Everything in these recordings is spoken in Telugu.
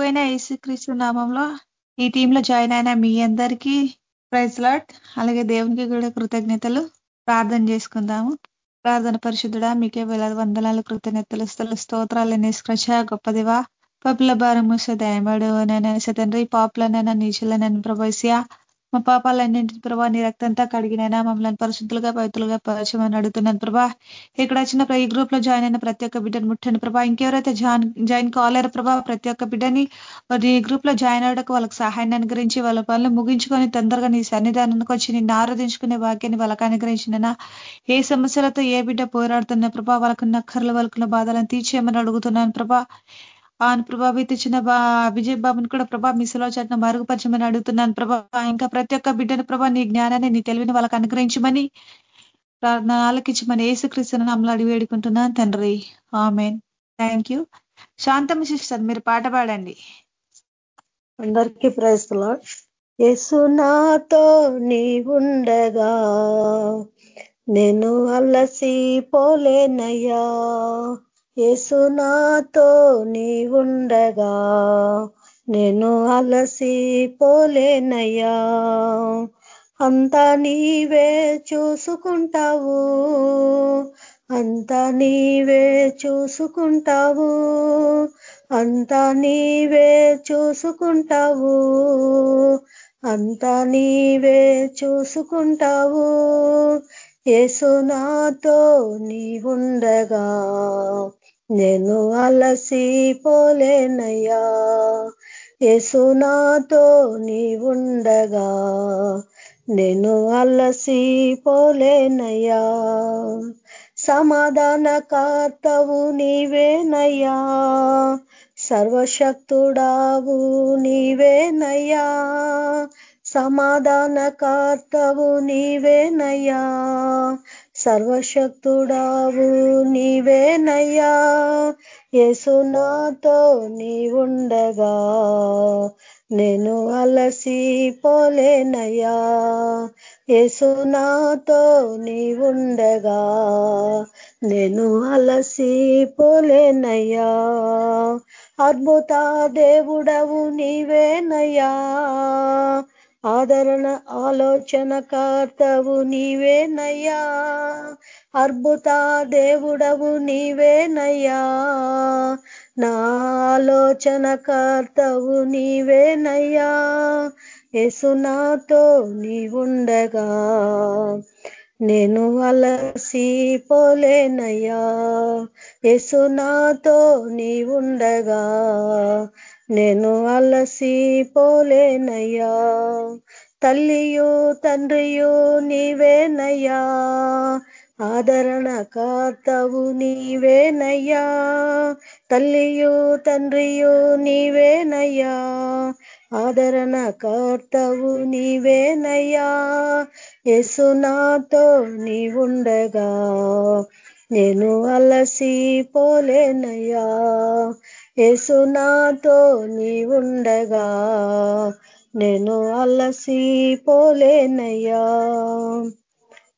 ప్రభు అయిన యేసుక్రీస్తు నామంలో ఈ టీంలో జాయిన్ అయిన మీ అందరికీ ప్రైజ్ లాట్ అలాగే దేవునికి కూడా కృతజ్ఞతలు. ప్రార్థన చేసుకుందాము. ప్రార్థన పరిశుద్ధుడా మీకే వేల వందనాలు కృతజ్ఞతలు స్థల స్తోత్రాలు నిష్కృష గొప్పదివా పప్పుల భారం మూసే దయమడు నేను సతండ్రి పాపులనైనా నీచులనైనా ప్రభాస్యా మా పాపాలన్నింటిని ప్రభా నీ రక్తంతా కడిగినైనా మమ్మల్ని పరిశుద్ధులుగా పవిత్రులుగా పరిచయమని అడుగుతున్నాను ప్రభా. ఇక్కడ వచ్చిన ఈ గ్రూప్లో జాయిన్ అయిన ప్రతి ఒక్క బిడ్డను ముట్టండి ప్రభా. ఇంకెవరైతే జాయిన్ జాయిన్ కాలేరు ప్రభా ప్రతి ఒక్క బిడ్డని ఈ గ్రూప్లో జాయిన్ అవడానికి వాళ్ళకి సహాయాన్ని అనుగ్రహించి వాళ్ళ పనులు ముగించుకొని తొందరగా నీ సన్నిధానానికి వచ్చి నిన్ను ఆరాధించుకునే వాక్యాన్ని వాళ్ళకి అనుగ్రహించినైనా. ఏ సమస్యలతో ఏ బిడ్డ పోరాడుతున్న ప్రభా వాళ్ళకున్న నక్కర్లు వాళ్ళకున్న బాధలను తీర్చేయమని అడుగుతున్నాను ప్రభా. ఆయన ప్రభావిత ఇచ్చిన బా విజయ్ బాబుని కూడా ప్రభా మిసలో చట్న మరుగుపరచమని అడుగుతున్నాను ప్రభా. ఇంకా ప్రతి ఒక్క బిడ్డను ప్రభా నీ జ్ఞానాన్ని నీ తెలివిని వాళ్ళకి అనుగ్రహించమని ప్రార్థన ఆలకించమని ఏసుక్రీస్తుని అమలు అడిగి వేడుకుంటున్నాను తండ్రి. Amen. Thank you. Shantamma sister మీరు పాట పాడండి. అందరికీ ప్రయత్నం యేసు నాతో నీ ఉండగా నేను అలసి పోలేనయ్యా. యేసు నాతో నీ ఉండగా నేను అలసి పోలేనయ్యా. అంతా నీవే చూసుకుంటావు అంతా నీవే చూసుకుంటావు అంతా నీవే చూసుకుంటావు అంతా నీవే చూసుకుంటావు. యేసు నాతో నీవుండగా ఉండగా నేను అలసి పోలేనయ్యా. యేసు నాతో నీ ఉండగా నేను అలసి పోలేనయ్యా. సమాధాన కర్తవు నీవేనయ్యా. సర్వశక్తుడావు నీవేనయ్యా. సమాధాన కర్తవు నీవేనయ్యా. సర్వశక్తుడావు నీవేనయ్యా. యేసునాతో నీ ఉండగా నేను అలసి పోలేనయ్యా. యేసునాతో నీ ఉండగా నేను అలసి పోలేనయ్యా. అద్భుత దేవుడవు నీవేనయ్యా. ఆదరణ ఆలోచన కర్తవు నీవేనయ్యా. అద్భుత దేవుడవు నీవేనయ్యా. నా ఆలోచన కర్తవు నీవేనయ్యా. ఎసునాతో నీవుండగా నేను అలసి పోలేనయ్యా. ఎసునాతో నీవుండగా నేను అలసి పోలేనయ్యా. తల్లియు తండ్రియు నీవేనయ్యా. ఆదరణ కర్తవు నీవేనయ్యా. తల్లియు తండ్రియు నీవేనయ్యా. ఆదరణ కర్తవు నీవేనయ్యా. ఎసునాతో నీవుండగా. ఉండగా నేను అలసి పోలేనయ్యా ఎసునాతో ఉండగా నేను అలసి పోలేనయ్యా.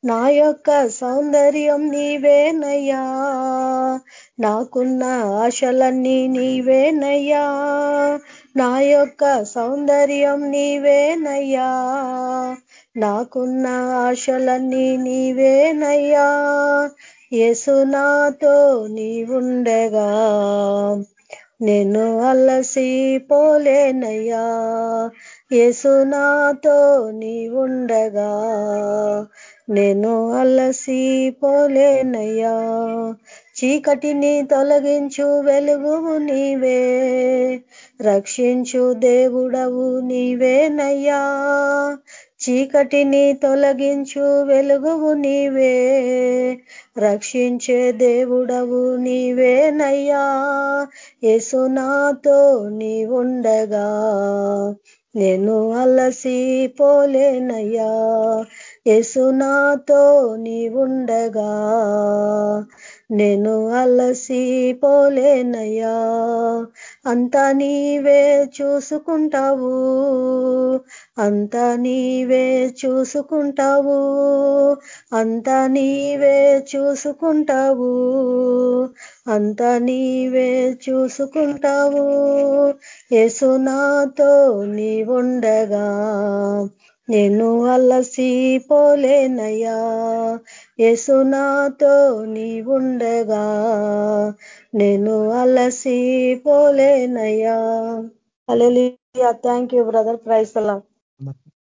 నా యొక్క సౌందర్యం నీవేనయ్యా. నాకున్న ఆశలన్నీ నీవేనయ్యా. నా యొక్క సౌందర్యం నీవేనయ్యా. నాకున్న ఆశలన్నీ నీవేనయ్యా. యేసునాతో నీ ఉండగా నేను అలసి పోలేనయ్యా. ఏసునాతో నీ ఉండగా నేను అలసి పోలేనయ్యా. చీకటిని తొలగించు వెలుగు నీవే. రక్షించు దేవుడవు నీవేనయ్యా. చీకటిని తొలగించు వెలుగువు నీవే. రక్షించే దేవుడవు నీవేనయ్యా. యేసునాతో నాతో నీవుండగా నేను అలసి పోలేనయ్యా. యేసునాతో నీ ఉండగా నేను అలసి పోలేనయ్యా. అంతా నీవే చూసుకుంటావు అంతా నీవే చూసుకుంటావు అంతా నీవే చూసుకుంటావు అంతా నీవే చూసుకుంటావు. యేసు నాతో నీవుండగా నేను అలసిపోలేనయ్యా యేసు నాతో నీవుండగా నేను అలసిపోలేనయ్యా hallelujah thank you brother praise అలా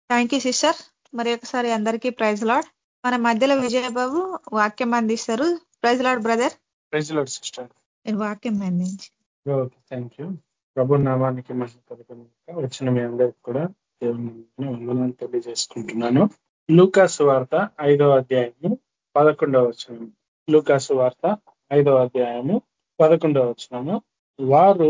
థ్యాంక్ యూ సిస్టర్ మరి ఒకసారి అందరికీ ప్రైజ్ లాడ్ మన మధ్యలో విజయబాబు వాక్యం అందిస్తారు. Praise Lord brother praise Lord sister వాక్యం అందించి. ఓకే థ్యాంక్ యూ ప్రభు నామానికి కలుగును వచ్చిన మీ అందరికి కూడా దేవుని వందనాలు తెలియజేసుకుంటున్నాను. లూకాసు వార్త ఐదవ అధ్యాయము పదకొండవ వచనం. లూకాసు వార్త ఐదవ అధ్యాయము పదకొండవ వచనము. వారు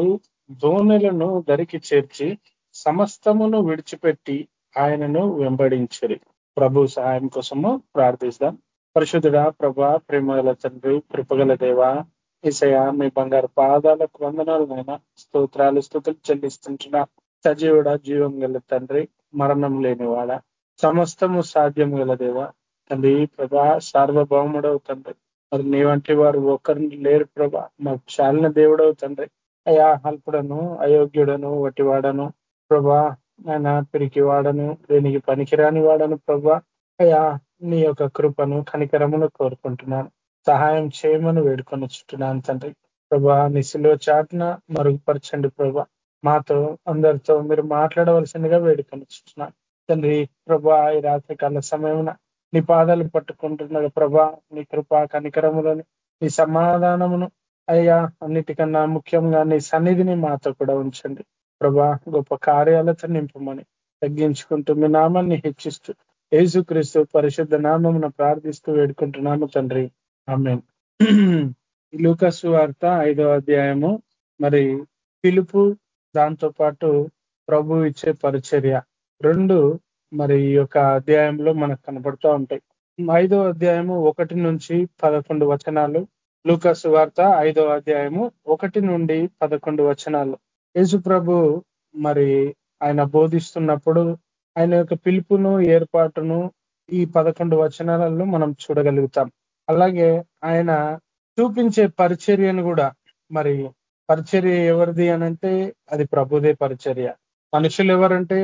దోణెలను దరికి చేర్చి సమస్తమును విడిచిపెట్టి ఆయనను వెంబడించరి ప్రభు సహాయం కోసము ప్రార్థిస్తాం. పరిశుద్ధుడా ప్రభా ప్రేమగల తండ్రి కృపగల దేవ ఈసయ మీ బంగారు పాదాలకు వందనాలనైనా స్తోత్రాలు స్థుతులు చెల్లిస్తుంటున్నా. సజీవుడ జీవం గల తండ్రి మరణం లేనివాడ సమస్తము సాధ్యం గల దేవ. తండ్రి ప్రభా సార్వభౌముడవు తండ్రి. మరి నీ వంటి వారు ఒకరిని లేరు ప్రభా. మాకు చాలిన దేవుడవు తండ్రి. అయా అల్పుడను అయోగ్యుడను వటివాడను ప్రభా ఆయన పిరికి వాడను దేనికి పనికిరాని వాడను ప్రభా అయా నీ యొక్క కృపను కనికరమును కోరుకుంటున్నాను. సహాయం చేయమని వేడుకొని చుట్టున్నాను తండ్రి. ప్రభా నిశిలో చాటున మరుగుపరచండి ప్రభా మాతో అందరితో మీరు మాట్లాడవలసిందిగా వేడుకొని చుట్టున్నాను. తండ్రి ప్రభా ఈ రాత్రి కాల సమయమున నీ పాదాలు పట్టుకుంటున్నాడు ప్రభా నీ కృప కనికరములను నీ సమాధానమును అయ్యా అన్నిటికన్నా ముఖ్యంగా నీ సన్నిధిని మాతో కూడా ఉంచండి. ప్రభా గొప్ప కార్యాలతో నింపమని తగ్గించుకుంటూ మీ నామాన్ని హెచ్చిస్తూ యేసుక్రీస్తు పరిశుద్ధ నామమున ప్రార్థిస్తూ వేడుకుంటున్నాము తండ్రి. ఆమె లూకస్ వార్త ఐదో అధ్యాయము. మరి పిలుపు దాంతో పాటు ప్రభు ఇచ్చే పరిచర్య. రెండు మరి ఈ యొక్క అధ్యాయంలో మనకు కనబడుతూ ఉంటాయి. ఐదో అధ్యాయము ఒకటి నుంచి పదకొండు వచనాలు. లూకస్ వార్త ఐదో అధ్యాయము ఒకటి నుండి పదకొండు వచనాలు. యేసు ప్రభు మరి ఆయన బోధిస్తున్నప్పుడు ఆయన యొక్క పిలుపును ఏర్పాటును ఈ పదకొండు వచనాలలో మనం చూడగలుగుతాం. అలాగే ఆయన చూపించే పరిచర్యను కూడా మరి పరిచర్య ఎవరిది అనంటే అది ప్రభుదే పరిచర్య. మనుషులు ఎవరంటే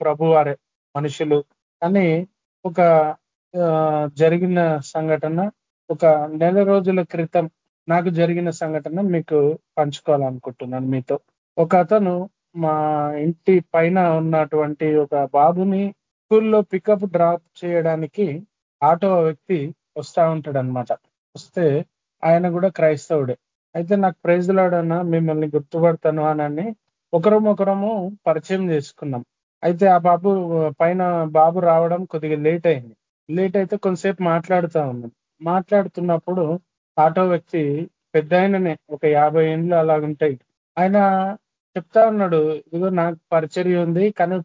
ప్రభువారే మనుషులు. అని ఒక జరిగిన సంఘటన ఒక నెల రోజుల క్రితం నాకు జరిగిన సంఘటన మీకు పంచుకోవాలనుకుంటున్నాను మీతో. ఒక అతను మా ఇంటి పైన ఉన్నటువంటి ఒక బాబుని స్కూల్లో పికప్ డ్రాప్ చేయడానికి ఆటో వ్యక్తి వస్తా ఉంటాడు అనమాట వస్తే ఆయన కూడా క్రైస్తవుడే. అయితే నాకు ప్రైజ్ లాడన్నా మిమ్మల్ని గుర్తుపడతాను అని ఒకరం ఒకరము పరిచయం చేసుకున్నాం. అయితే ఆ బాబు పైన బాబు రావడం కొద్దిగా లేట్ అయింది. లేట్ అయితే కొంతసేపు మాట్లాడుతూ ఉన్నాం. మాట్లాడుతున్నప్పుడు ఆటో వ్యక్తి పెద్ద ఒక యాభై ఏండ్లు అలాగుంటాయి. ఆయన చెప్తా ఉన్నాడు ఇదిగో నాకు పరిచర్య ఉంది కానీ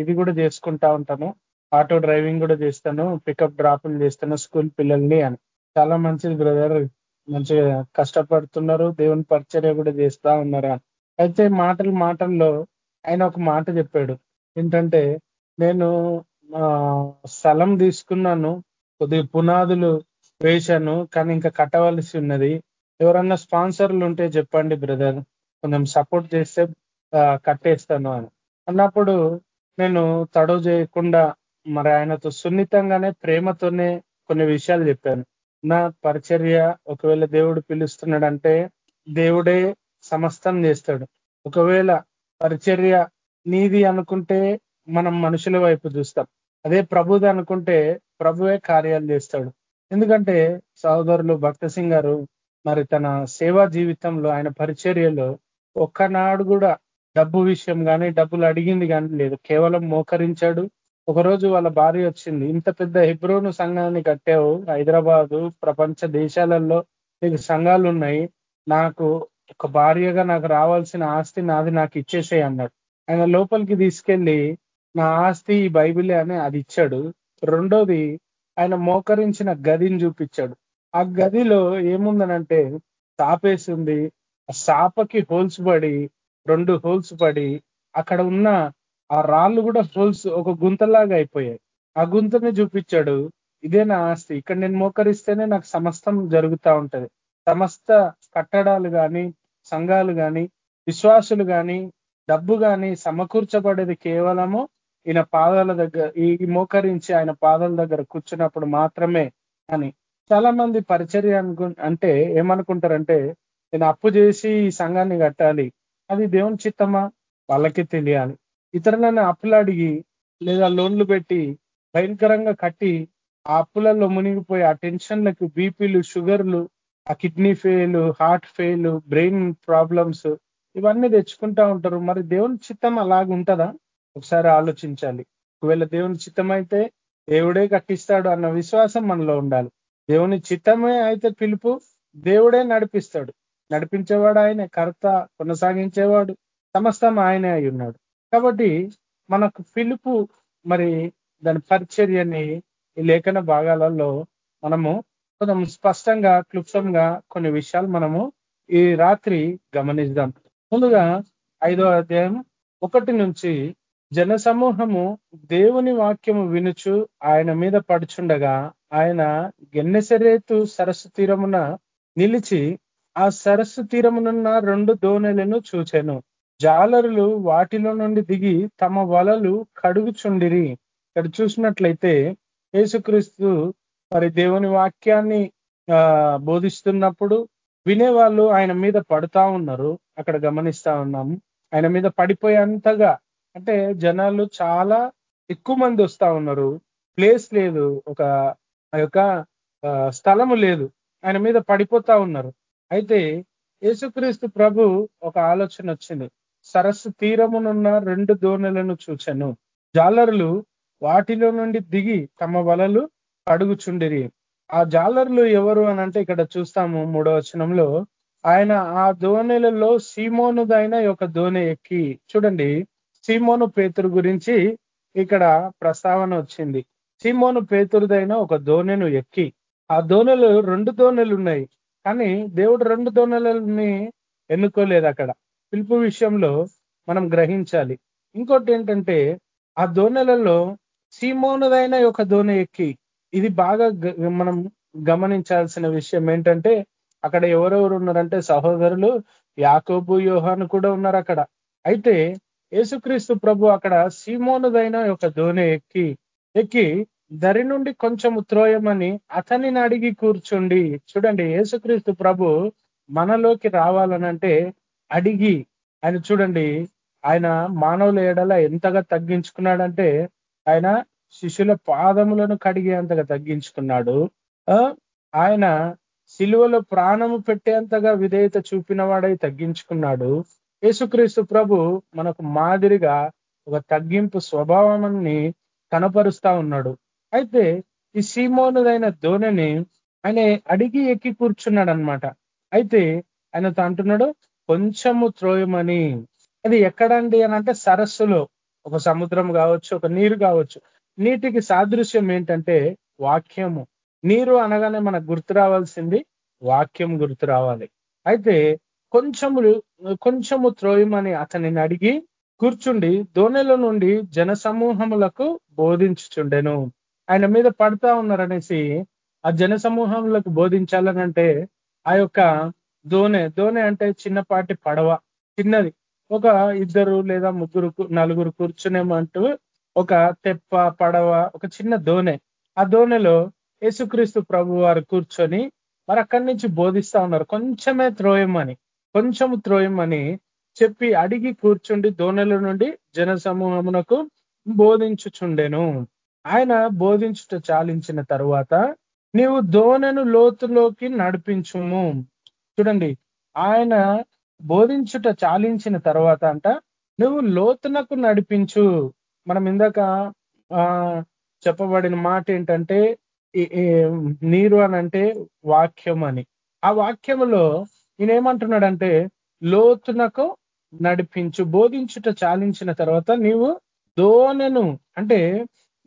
ఇది కూడా చేసుకుంటా ఉంటాను. ఆటో డ్రైవింగ్ కూడా చేస్తాను పికప్ డ్రాపులు చేస్తాను స్కూల్ పిల్లల్ని అని. చాలా మంచిది బ్రదర్ మంచిగా కష్టపడుతున్నారు దేవుని పరిచర్య కూడా చేస్తా ఉన్నారు? అని అయితే మాటలు మాటల్లో ఆయన ఒక మాట చెప్పాడు. ఏంటంటే నేను స్థలం తీసుకున్నాను కొద్ది పునాదులు వేశాను కానీ ఇంకా కట్టవలసి ఉన్నది. ఎవరన్నా స్పాన్సర్లు ఉంటే చెప్పండి బ్రదర్. కొంచెం సపోర్ట్ చేస్తే కట్టేస్తాను అని. అన్నప్పుడు నేను తడవు చేయకుండా మరి ఆయనతో సున్నితంగానే ప్రేమతోనే కొన్ని విషయాలు చెప్పాను. నా పరిచర్య ఒకవేళ దేవుడు పిలుస్తున్నాడంటే దేవుడే సమస్తం చేస్తాడు. ఒకవేళ పరిచర్య నీది అనుకుంటే మనం మనుషుల వైపు చూస్తాం. అదే ప్రభుది అనుకుంటే ప్రభువే కార్యాలు చేస్తాడు. ఎందుకంటే సహోదరులు భక్త సింగ్ గారు మరి తన సేవా జీవితంలో ఆయన పరిచర్యలో ఒక్కనాడు కూడా డబ్బు విషయం కానీ డబ్బులు అడిగింది కానీ లేదు. కేవలం మోకరించాడు. ఒకరోజు వాళ్ళ భార్య వచ్చింది. ఇంత పెద్ద హిబ్రోను సంఘాన్ని కట్టావు. హైదరాబాదు ప్రపంచ దేశాలలో నీకు సంఘాలు ఉన్నాయి. నాకు ఒక భార్యగా నాకు రావాల్సిన ఆస్తి నాది నాకు ఇచ్చేసే అన్నాడు. ఆయన లోపలికి తీసుకెళ్ళి నా ఆస్తి ఈ బైబిలే అని అది ఇచ్చాడు. రెండోది ఆయన మోకరించిన గదిని చూపించాడు. ఆ గదిలో ఏముందనంటే తాపేసి ఉంది. సాపకి హోల్స్ పడి రెండు హోల్స్ పడి అక్కడ ఉన్న ఆ రాళ్ళు కూడా హోల్స్ ఒక గుంతలాగా అయిపోయాయి. ఆ గుంతని చూపించాడు ఇదే నా ఆస్తి. ఇక్కడ నేను మోకరిస్తేనే నాకు సమస్తం జరుగుతూ ఉంటది. సమస్త కట్టడాలు కానీ సంఘాలు కానీ విశ్వాసులు కానీ డబ్బు కానీ సమకూర్చబడేది కేవలము ఈయన పాదాల దగ్గర ఈ మోకరించి ఆయన పాదాల దగ్గర కూర్చున్నప్పుడు మాత్రమే అని. చాలా మంది పరిచర్య అనుకు అంటే ఏమనుకుంటారంటే నేను అప్పు చేసి ఈ సంఘాన్ని కట్టాలి. అది దేవుని చిత్తమా? వాళ్ళకి తెలియాలి. ఇతరులను అప్పులు అడిగి లేదా లోన్లు పెట్టి భయంకరంగా కట్టి ఆ అప్పులలో మునిగిపోయి ఆ టెన్షన్లకు బీపీలు షుగర్లు ఆ kidney fail heart fail brain problems ఇవన్నీ తెచ్చుకుంటా ఉంటారు. మరి దేవుని చిత్తం అలాగ ఉంటుందా? ఒకసారి ఆలోచించాలి. ఒకవేళ దేవుని చిత్తం అయితే దేవుడే కట్టిస్తాడు అన్న విశ్వాసం మనలో ఉండాలి. దేవుని చిత్తమే అయితే పిలుపు దేవుడే నడిపిస్తాడు. నడిపించేవాడు ఆయన కర్త కొనసాగించేవాడు సమస్తం ఆయనే అయి ఉన్నాడు. కాబట్టి మనకు పిలుపు మరి దాని పరిచర్యని ఈ లేఖన భాగాలలో మనము కొంచెం స్పష్టంగా క్లుప్తంగా కొన్ని విషయాలు మనము ఈ రాత్రి గమనిద్దాం. ముందుగా ఐదో అధ్యాయం ఒకటి నుంచి జనసమూహము దేవుని వాక్యము వినుచు ఆయన మీద పడుచుండగా ఆయన గెన్నెసరేతు సరస్సు తీరమున నిలిచి ఆ సరస్సు తీరమునున్న రెండు దోణెలను చూచెను. జాలరులు వాటిలో నుండి దిగి తమ వలలు కడుగుచుండిరి. ఇక్కడ చూసినట్లయితే యేసుక్రీస్తు మరి దేవుని వాక్యాన్ని బోధిస్తున్నప్పుడు వినేవాళ్ళు ఆయన మీద పడుతా ఉన్నారు. అక్కడ గమనిస్తా ఉన్నాము ఆయన మీద పడిపోయేంతగా అంటే జనాలు చాలా ఎక్కువ మంది వస్తా ఉన్నారు. ప్లేస్ లేదు. ఒక యొక్క స్థలము లేదు. ఆయన మీద పడిపోతా ఉన్నారు. అయితే యేసుక్రీస్తు ప్రభు ఒక ఆలోచన వచ్చింది. సరస్సు తీరమునున్న రెండు దోణెలను చూచాను. జాలరులు వాటిలో నుండి దిగి తమ వలలు అడుగుచుండిరి ఆ జాలర్లు ఎవరు అనంటే ఇక్కడ చూస్తాము మూడో వచనంలో. ఆయన ఆ దోణెలలో సీమోనుదైన ఒక దోణె ఎక్కి చూడండి సీమోను పేతురు గురించి ఇక్కడ ప్రస్తావన వచ్చింది. సీమోను పేతురుదైన ఒక దోణెను ఎక్కి ఆ దోణలు రెండు దోణెలు ఉన్నాయి. కానీ దేవుడు రెండు దోణలని ఎన్నుకోలేదు అక్కడ. పిలుపు విషయంలో మనం గ్రహించాలి. ఇంకోటి ఏంటంటే ఆ దోణలలో సీమోనుదైన ఒక దోణె ఎక్కి ఇది బాగా మనం గమనించాల్సిన విషయం ఏంటంటే అక్కడ ఎవరెవరు ఉన్నారంటే సహోదరులు యాకోబు యోహాను కూడా ఉన్నారు అక్కడ. అయితే యేసుక్రీస్తు ప్రభు అక్కడ సీమోనుదైన ఒక దోణి ఎక్కి ఎక్కి దరి నుండి కొంచెం త్రోయమని అతనిని అడిగి కూర్చుండి చూడండి యేసుక్రీస్తు ప్రభు మనలోకి రావాలనంటే అడిగి ఆయన చూడండి. ఆయన మానవుల ఎడల ఎంతగా తగ్గించుకున్నాడంటే ఆయన శిష్యుల పాదములను కడిగేంతగా తగ్గించుకున్నాడు. ఆయన శిలువలో ప్రాణము పెట్టేంతగా విధేయత చూపిన వాడై తగ్గించుకున్నాడు. యేసుక్రీస్తు ప్రభు మనకు మాదిరిగా ఒక తగ్గింపు స్వభావాన్ని కనపరుస్తా ఉన్నాడు. అయితే ఈ సీమోనుదైన దోనని ఆయన అడిగి ఎక్కి కూర్చున్నాడు అనమాట అయితే ఆయనతో అంటున్నాడు కొంచెము త్రోయమని. అది ఎక్కడండి అని అంటే సరస్సులో. ఒక సముద్రం కావచ్చు ఒక నీరు కావచ్చు. నీటికి సాదృశ్యం ఏంటంటే వాక్యము. నీరు అనగానే మనకు గుర్తు రావాల్సింది వాక్యం గుర్తు రావాలి. అయితే కొంచెము కొంచెము త్రోయమని అతనిని అడిగి కూర్చుండి దోణెల నుండి జన సమూహములకు బోధించుచుండెను. ఆయన మీద పడతా ఉన్నారనేసి ఆ జన సమూహంలోకి బోధించాలనంటే ఆ యొక్క దోనె దోణె అంటే చిన్నపాటి పడవ చిన్నది. ఒక ఇద్దరు లేదా ముగ్గురు నలుగురు కూర్చునేమంటూ ఒక తెప్ప పడవ ఒక చిన్న దోణె. ఆ దోణెలో యేసుక్రీస్తు ప్రభు వారు కూర్చొని మరి అక్కడి నుంచి బోధిస్తా ఉన్నారు. కొంచెమే త్రోయమని కొంచెం త్రోయమని చెప్పి అడిగి కూర్చుండి దోణెల నుండి జన సమూహమునకు బోధించుచుండెను. ఆయన బోధించుట చాలించిన తరువాత నీవు దోణెను లోతులోకి నడిపించుము. చూడండి ఆయన బోధించుట చాలించిన తర్వాత అంట నువ్వు లోతునకు నడిపించు. మనం ఇందాక ఆ చెప్పబడిన మాట ఏంటంటే నీరు అని అంటే వాక్యం అని. ఆ వాక్యములో నేనేమంటున్నాడంటే లోతునకు నడిపించు బోధించుట చాలించిన తర్వాత నీవు దోనెను అంటే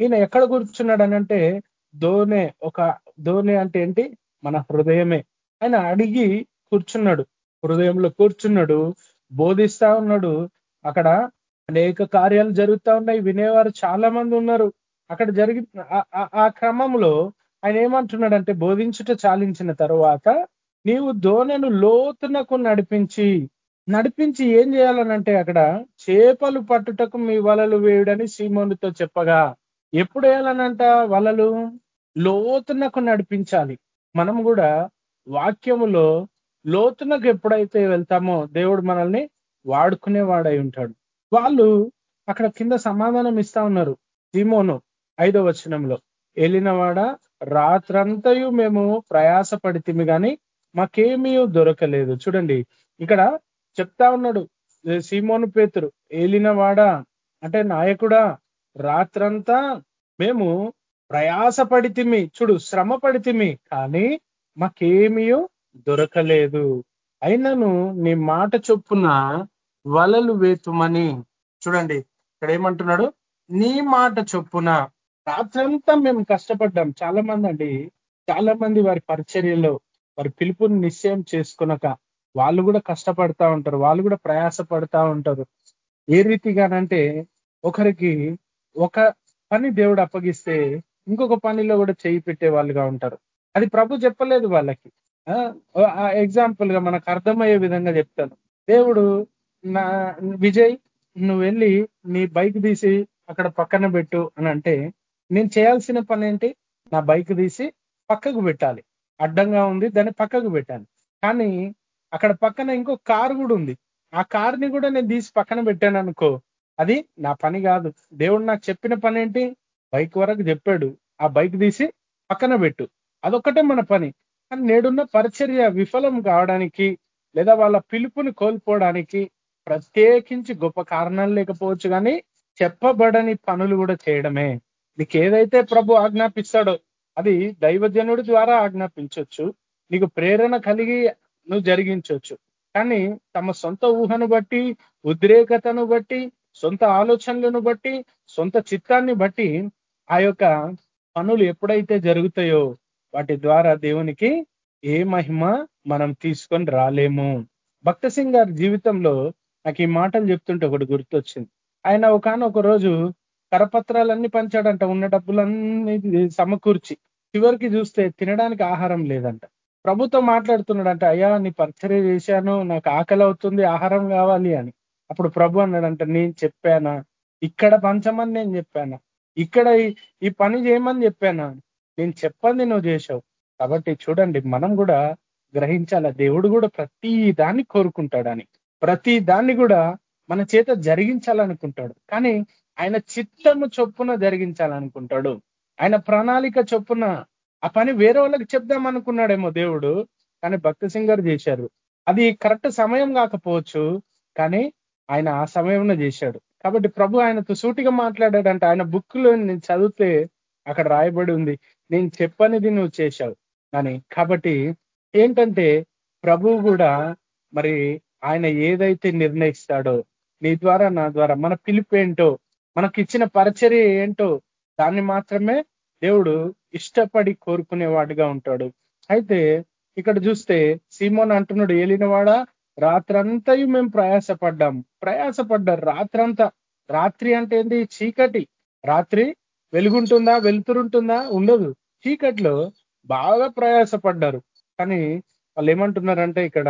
ఈయన ఎక్కడ కూర్చున్నాడు అంటే ధోనే ఒక ధోనే అంటే ఏంటి? మన హృదయమే. ఆయన అడిగి కూర్చున్నాడు. హృదయంలో కూర్చున్నాడు బోధిస్తా ఉన్నాడు. అక్కడ అనేక కార్యాలు జరుగుతా ఉన్నాయి. వినేవారు చాలా మంది ఉన్నారు. అక్కడ జరిగి ఆ- ఆ- ఆ క్రమంలో ఆయన ఏమంటున్నాడంటే బోధించుట చాలించిన తర్వాత నీవు ధోనెను లోతునకు నడిపించి నడిపించి ఏం చేయాలనంటే అక్కడ చేపలు పట్టుటకు మీ వలలు వేయుడని సీమోనుతో చెప్పగా ఎప్పుడు వేయాలనంట వలలు? లోతునకు నడిపించాలి. మనం కూడా వాక్యములో లోతునకు ఎప్పుడైతే వెళ్తామో దేవుడు మనల్ని వాడుకునేవాడై ఉంటాడు. వాళ్ళు అక్కడ కింద సమాధానం ఇస్తా ఉన్నారు. సీమోను ఐదో వచనంలో ఏలినవాడ రాత్రంతయు మేము ప్రయాసపడితిమి కానీ మాకేమీ దొరకలేదు. చూడండి ఇక్కడ చెప్తా ఉన్నాడు. సీమోను పేతురు ఏలినవాడా అంటే నాయకుడా? రాత్రంతా మేము ప్రయాసపడితిమి చూడు శ్రమ పడితిమి కానీ మాకేమీ దొరకలేదు. అయినను నీ మాట చొప్పున వలలు వేతుమని. చూడండి ఇక్కడ ఏమంటున్నాడు నీ మాట చొప్పున. రాత్రంతా మేము కష్టపడ్డాం. చాలా మంది అండి చాలా మంది వారి పరిచర్యలో వారి పిలుపుని నిశ్చయం చేసుకునక వాళ్ళు కూడా కష్టపడతా ఉంటారు వాళ్ళు కూడా ప్రయాస పడతా ఉంటారు. ఏ రీతిగానంటే ఒకరికి ఒక పని దేవుడు అప్పగిస్తే ఇంకొక పనిలో కూడా చేయి పెట్టే వాళ్ళుగా ఉంటారు. అది ప్రభు చెప్పలేదు వాళ్ళకి. ఎగ్జాంపుల్గా మనకు అర్థమయ్యే విధంగా చెప్తాను. దేవుడు నా విజయ్ నువ్వు వెళ్ళి నీ బైక్ తీసి అక్కడ పక్కన పెట్టు అని అంటే నేను చేయాల్సిన పని ఏంటి? నా బైక్ తీసి పక్కకు పెట్టాలి. అడ్డంగా ఉంది దాన్ని పక్కకు పెట్టాలి. కానీ అక్కడ పక్కన ఇంకో కారు కూడా ఉంది. ఆ కార్ని కూడా నేను తీసి పక్కన పెట్టాను అనుకో అది నా పని కాదు. దేవుడు నాకు చెప్పిన పని ఏంటి బైక్ వరకు చెప్పాడు. ఆ బైక్ తీసి పక్కన పెట్టు. అదొక్కటే మన పని. కానీ నేడున్న పరిచర్య విఫలం కావడానికి లేదా వాళ్ళ పిలుపుని కోల్పోవడానికి ప్రత్యేకించి గొప్ప కారణాలు లేకపోవచ్చు కానీ చెప్పబడని పనులు కూడా చేయడమే. నీకు ఏదైతే ప్రభు ఆజ్ఞాపిస్తాడో అది దైవజనుడి ద్వారా ఆజ్ఞాపించవచ్చు నీకు ప్రేరణ కలిగి నువ్వు జరిగించవచ్చు కానీ తమ సొంత ఊహను బట్టి ఉద్రేకతను బట్టి సొంత ఆలోచనలను బట్టి సొంత చిత్తాన్ని బట్టి ఆ యొక్క పనులు ఎప్పుడైతే జరుగుతాయో వాటి ద్వారా దేవునికి ఏ మహిమ మనం తీసుకొని రాలేము. భక్త సింగ్ గారి జీవితంలో నాకు ఈ మాటలు చెప్తుంటే ఒకటి గుర్తొచ్చింది. ఆయన ఒకనొక రోజు కరపత్రాలన్నీ పంచాడంట ఉన్న డబ్బులన్నీ సమకూర్చి. చివరికి చూస్తే తినడానికి ఆహారం లేదంట. ప్రభుత్వం మాట్లాడుతున్నాడంట అయ్యా నీ పరిచర్య చేశాను నాకు ఆకలి అవుతుంది ఆహారం కావాలి అని. అప్పుడు ప్రభు అన్నాడంట నేను చెప్పానా? ఇక్కడ పంచమని నేను చెప్పానా? ఇక్కడ ఈ- పని చేయమని చెప్పానా? నేను చెప్పంది నువ్వు చేసావు కాబట్టి చూడండి మనం కూడా గ్రహించాల? దేవుడు కూడా ప్రతి దాన్ని కోరుకుంటాడని. ప్రతి దాన్ని కూడా మన చేత జరిగించాలనుకుంటాడు. కానీ ఆయన చిత్తము చొప్పున జరిగించాలనుకుంటాడు. ఆయన ప్రణాళిక చొప్పున ఆ పని వేరే వాళ్ళకి చెప్దాం అనుకున్నాడేమో దేవుడు. కానీ భక్తి సింగర్ చేశారు. అది కరెక్ట్ సమయం కాకపోవచ్చు. కానీ ఆయన ఆ సమయంలో చేశాడు. కాబట్టి ప్రభు ఆయనతో సూటిగా మాట్లాడాడంటే. ఆయన బుక్లో నేను చదివితే అక్కడ రాయబడి ఉంది. నేను చెప్పనిది నువ్వు చేశావు. అని. కాబట్టి ఏంటంటే ప్రభువు కూడా మరి ఆయన ఏదైతే నిర్ణయిస్తాడో నీ ద్వారా నా ద్వారా మన పిలుపు ఏంటో మనకిచ్చిన పరిచర్య ఏంటో దాన్ని మాత్రమే దేవుడు ఇష్టపడి కోరుకునేవాడుగా ఉంటాడు. అయితే ఇక్కడ చూస్తే సీమోన్ అంటున్నాడు ఏలినవాడా? రాత్రంతయు మేము ప్రయాసపడ్డాం. ప్రయాసపడ్డారు రాత్రంతా రాత్రి అంటే ఏంది? చీకటి. రాత్రి వెలుగుంటుందా వెలుతురుంటుందా? ఉండదు. చీకట్లో బాగా ప్రయాసపడ్డారు. కానీ వాళ్ళు ఏమంటున్నారంటే ఇక్కడ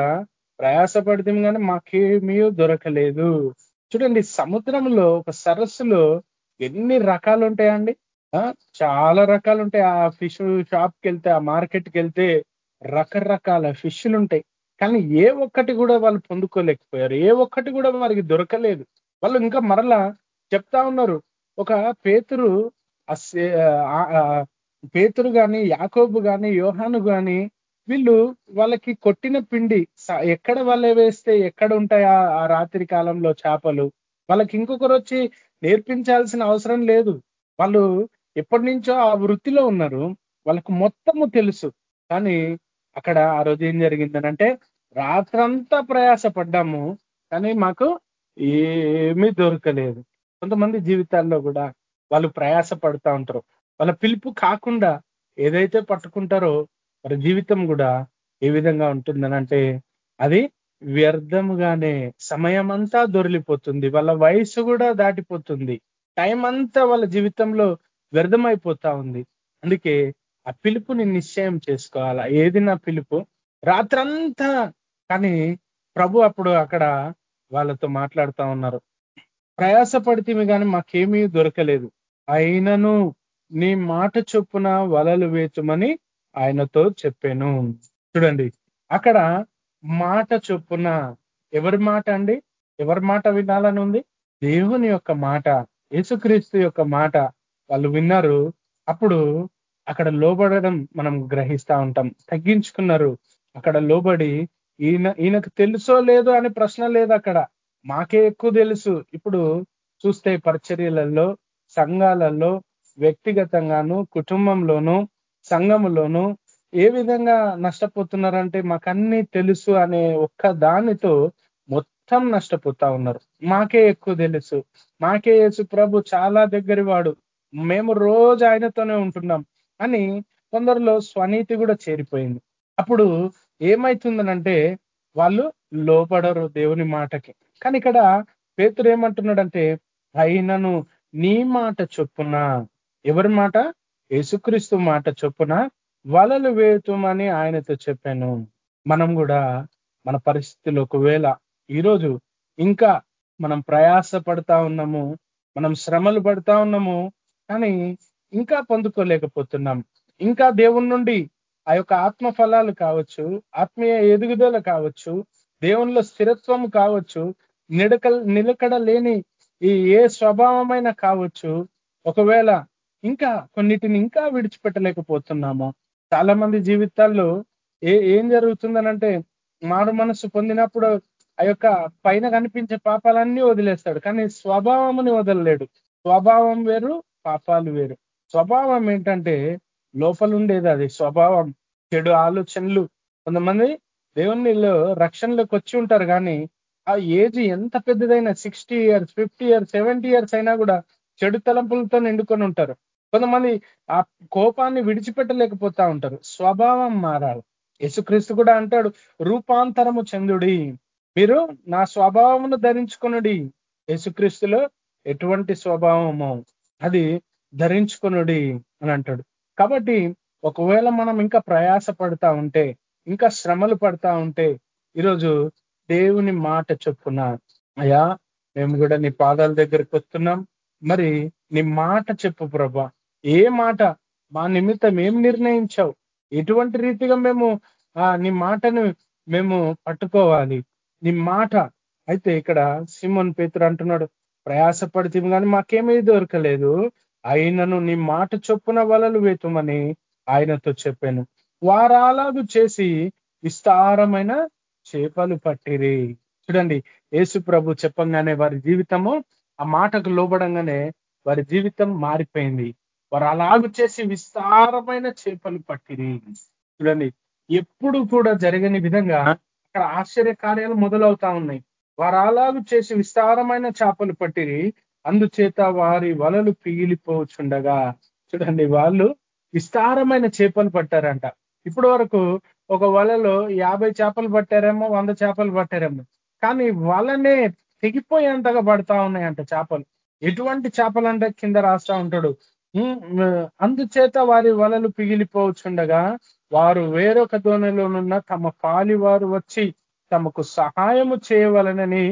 ప్రయాసపడితే కానీ మాకేమీ దొరకలేదు. చూడండి సముద్రంలో ఒక సరస్సులో ఎన్ని రకాలు ఉంటాయండి చాలా రకాలు ఉంటాయి ఆ ఫిష్ షాప్కి వెళ్తే ఆ మార్కెట్కి వెళ్తే రకరకాల ఫిష్లు ఉంటాయి కానీ ఏ ఒక్కటి కూడా వాళ్ళు పొందుకోలేకపోయారు. ఏ ఒక్కటి కూడా వారికి దొరకలేదు. వాళ్ళు ఇంకా మరలా చెప్తా ఉన్నారు. ఒక పేతురు పేతురు గాని యాకోబు గాని యోహాను గాని వీళ్ళు వాళ్ళకి కొట్టిన పిండి ఎక్కడ వాళ్ళే వేస్తే ఎక్కడ ఉంటాయి ఆ- ఆ రాత్రి కాలంలో చేపలు? వాళ్ళకి ఇంకొకరు వచ్చి నేర్పించాల్సిన అవసరం లేదు. వాళ్ళు ఎప్పటి నుంచో ఆ వృత్తిలో ఉన్నారు. వాళ్ళకు మొత్తము తెలుసు. కానీ అక్కడ ఆ రోజు ఏం జరిగిందనంటే రాత్రంతా ప్రయాసపడ్డాము కానీ మాకు ఏమీ దొరకలేదు. కొంతమంది జీవితాల్లో కూడా వాళ్ళు ప్రయాస పడుతూ ఉంటారు. వాళ్ళ పిలుపు కాకుండా ఏదైతే పట్టుకుంటారో వారి జీవితం కూడా ఏ విధంగా ఉంటుందనంటే అది వ్యర్థముగానే సమయం అంతా దొరిలిపోతుంది వాళ్ళ వయసు కూడా దాటిపోతుంది. టైం అంతా వాళ్ళ జీవితంలో వ్యర్థమైపోతా ఉంది. అందుకే ఆ పిలుపుని నిశ్చయం చేసుకోవాలా? ఏది నా పిలుపు? రాత్రంతా కానీ ప్రభు అప్పుడు అక్కడ వాళ్ళతో మాట్లాడుతూ ఉన్నారు. ప్రయాసపడితే కానీ మాకేమీ దొరకలేదు. అయినను నీ మాట చొప్పున వలలు వేచమని ఆయనతో చెప్పాను. చూడండి అక్కడ మాట చొప్పున ఎవరి మాట అండి? ఎవరి మాట వినాలని ఉంది? దేవుని యొక్క మాట యేసుక్రీస్తు యొక్క మాట వాళ్ళు విన్నారు. అప్పుడు అక్కడ లోబడడం మనం గ్రహిస్తా ఉంటాం. తగ్గించుకున్నారు. అక్కడ లోబడి ఈయన ఈయనకు తెలుసో లేదో అనే ప్రశ్న లేదు అక్కడ. మాకే ఎక్కువ తెలుసు. ఇప్పుడు చూస్తే పరిచర్యలలో సంఘాలలో వ్యక్తిగతంగాను కుటుంబంలోను సంఘములోను ఏ విధంగా నష్టపోతున్నారంటే మాకన్నీ తెలుసు అనే ఒక్క దానితో మొత్తం నష్టపోతా ఉన్నారు. మాకే ఎక్కువ తెలుసు. మాకే యేసు ప్రభు చాలా దగ్గరి వాడు. మేము రోజు ఆయనతోనే ఉంటున్నాం. అని కొందరిలో స్వనీతి కూడా చేరిపోయింది. అప్పుడు ఏమవుతుందనంటే వాళ్ళు లోపడరు దేవుని మాటకి. కానీ ఇక్కడ పేతురు ఏమంటున్నాడంటే అయినను నీ మాట చొప్పున ఎవరి మాట? యేసుక్రీస్తు మాట చొప్పున వలలు వేయటమని ఆయనతో చెప్పాను. మనం కూడా మన పరిస్థితులు ఒకవేళ ఈరోజు ఇంకా మనం ప్రయాస పడతా ఉన్నాము మనం శ్రమలు పడతా ఉన్నాము కానీ ఇంకా పొందుకోలేకపోతున్నాం. ఇంకా దేవుని నుండి ఆ యొక్క ఆత్మ ఫలాలు కావచ్చు ఆత్మీయ ఎదుగుదల కావచ్చు దేవునిలో స్థిరత్వం కావచ్చు నిడక నిలకడ లేని ఈ ఏ స్వభావమైన కావచ్చు ఒకవేళ ఇంకా కొన్నిటిని ఇంకా విడిచిపెట్టలేకపోతున్నాము. చాలా మంది జీవితాల్లో ఏ ఏం జరుగుతుందనంటే మారు మనసు పొందినప్పుడు ఆ యొక్క పైన కనిపించే పాపాలన్నీ వదిలేస్తాడు కానీ స్వభావముని వదలలేడు. స్వభావం వేరు పాపాలు వేరు. స్వభావం ఏంటంటే లోపల ఉండేది అది స్వభావం. చెడు ఆలోచనలు. కొంతమంది దేవునిలో రక్షణలోకి వచ్చి ఉంటారు కానీ ఆ ఏజ్ ఎంత పెద్దదైనా sixty years fifty years seventy years అయినా కూడా చెడు తలంపులతో నిండుకొని ఉంటారు. కొంతమంది ఆ కోపాన్ని విడిచిపెట్టలేకపోతా ఉంటారు. స్వభావం మారాలి. యేసుక్రీస్తు కూడా అంటాడు రూపాంతరము చందుడి. మీరు నా స్వభావమును ధరించుకునుడి. యేసుక్రీస్తులో ఎటువంటి స్వభావము? అది ధరించుకునుడి అని అంటాడు. కాబట్టి ఒకవేళ మనం ఇంకా ప్రయాస పడతా ఉంటే ఇంకా శ్రమలు పడతా ఉంటే ఈరోజు దేవుని మాట చొప్పున అయ్యా మేము కూడా నీ పాదాల దగ్గరికి వస్తున్నాం. మరి నీ మాట చెప్పు ప్రభా. ఏ మాట? మా నిమిత్తం ఏం నిర్ణయించావు? ఎటువంటి రీతిగా మేము ఆ నీ మాటను మేము పట్టుకోవాలి? నీ మాట. అయితే ఇక్కడ సిమోన్ పేతురు అంటున్నాడు ప్రయాసపడితే కానీ మాకేమీ దొరకలేదు. అయినను నీ మాట చొప్పున వలలు వేతుమని ఆయనతో చెప్పాను. వారాలాగు చేసి విస్తారమైన చేపలు పట్టిరి. చూడండి యేసు ప్రభు చెప్పంగానే వారి జీవితము ఆ మాటకు లోబడంగానే వారి జీవితం మారిపోయింది. వారు అలాగు చేసి విస్తారమైన చేపలు పట్టిరి. చూడండి ఎప్పుడు కూడా జరగని విధంగా అక్కడ ఆశ్చర్య కార్యాలు మొదలవుతా ఉన్నాయి. వారు అలాగు చేసి విస్తారమైన చేపలు పట్టిరి. అందుచేత వారి వలలు పిగిలిపోచుండగా చూడండి వాళ్ళు విస్తారమైన చేపలు పట్టారంట. ఇప్పటి వరకు ఒక వలలో యాభై చేపలు పట్టారేమో వంద చేపలు పట్టారేమో. కానీ వలనే తెగిపోయేంతగా పడతా ఉన్నాయంట చేపలు. ఎటువంటి చేపలు అంటే కింద రాస్తా ఉంటాడు. అందుచేత వారి వలలు పిగిలిపోవచ్చుండగా వారు వేరొక దోణిలోనున్న తమ పాలి వారు వచ్చి తమకు సహాయము చేయవలనని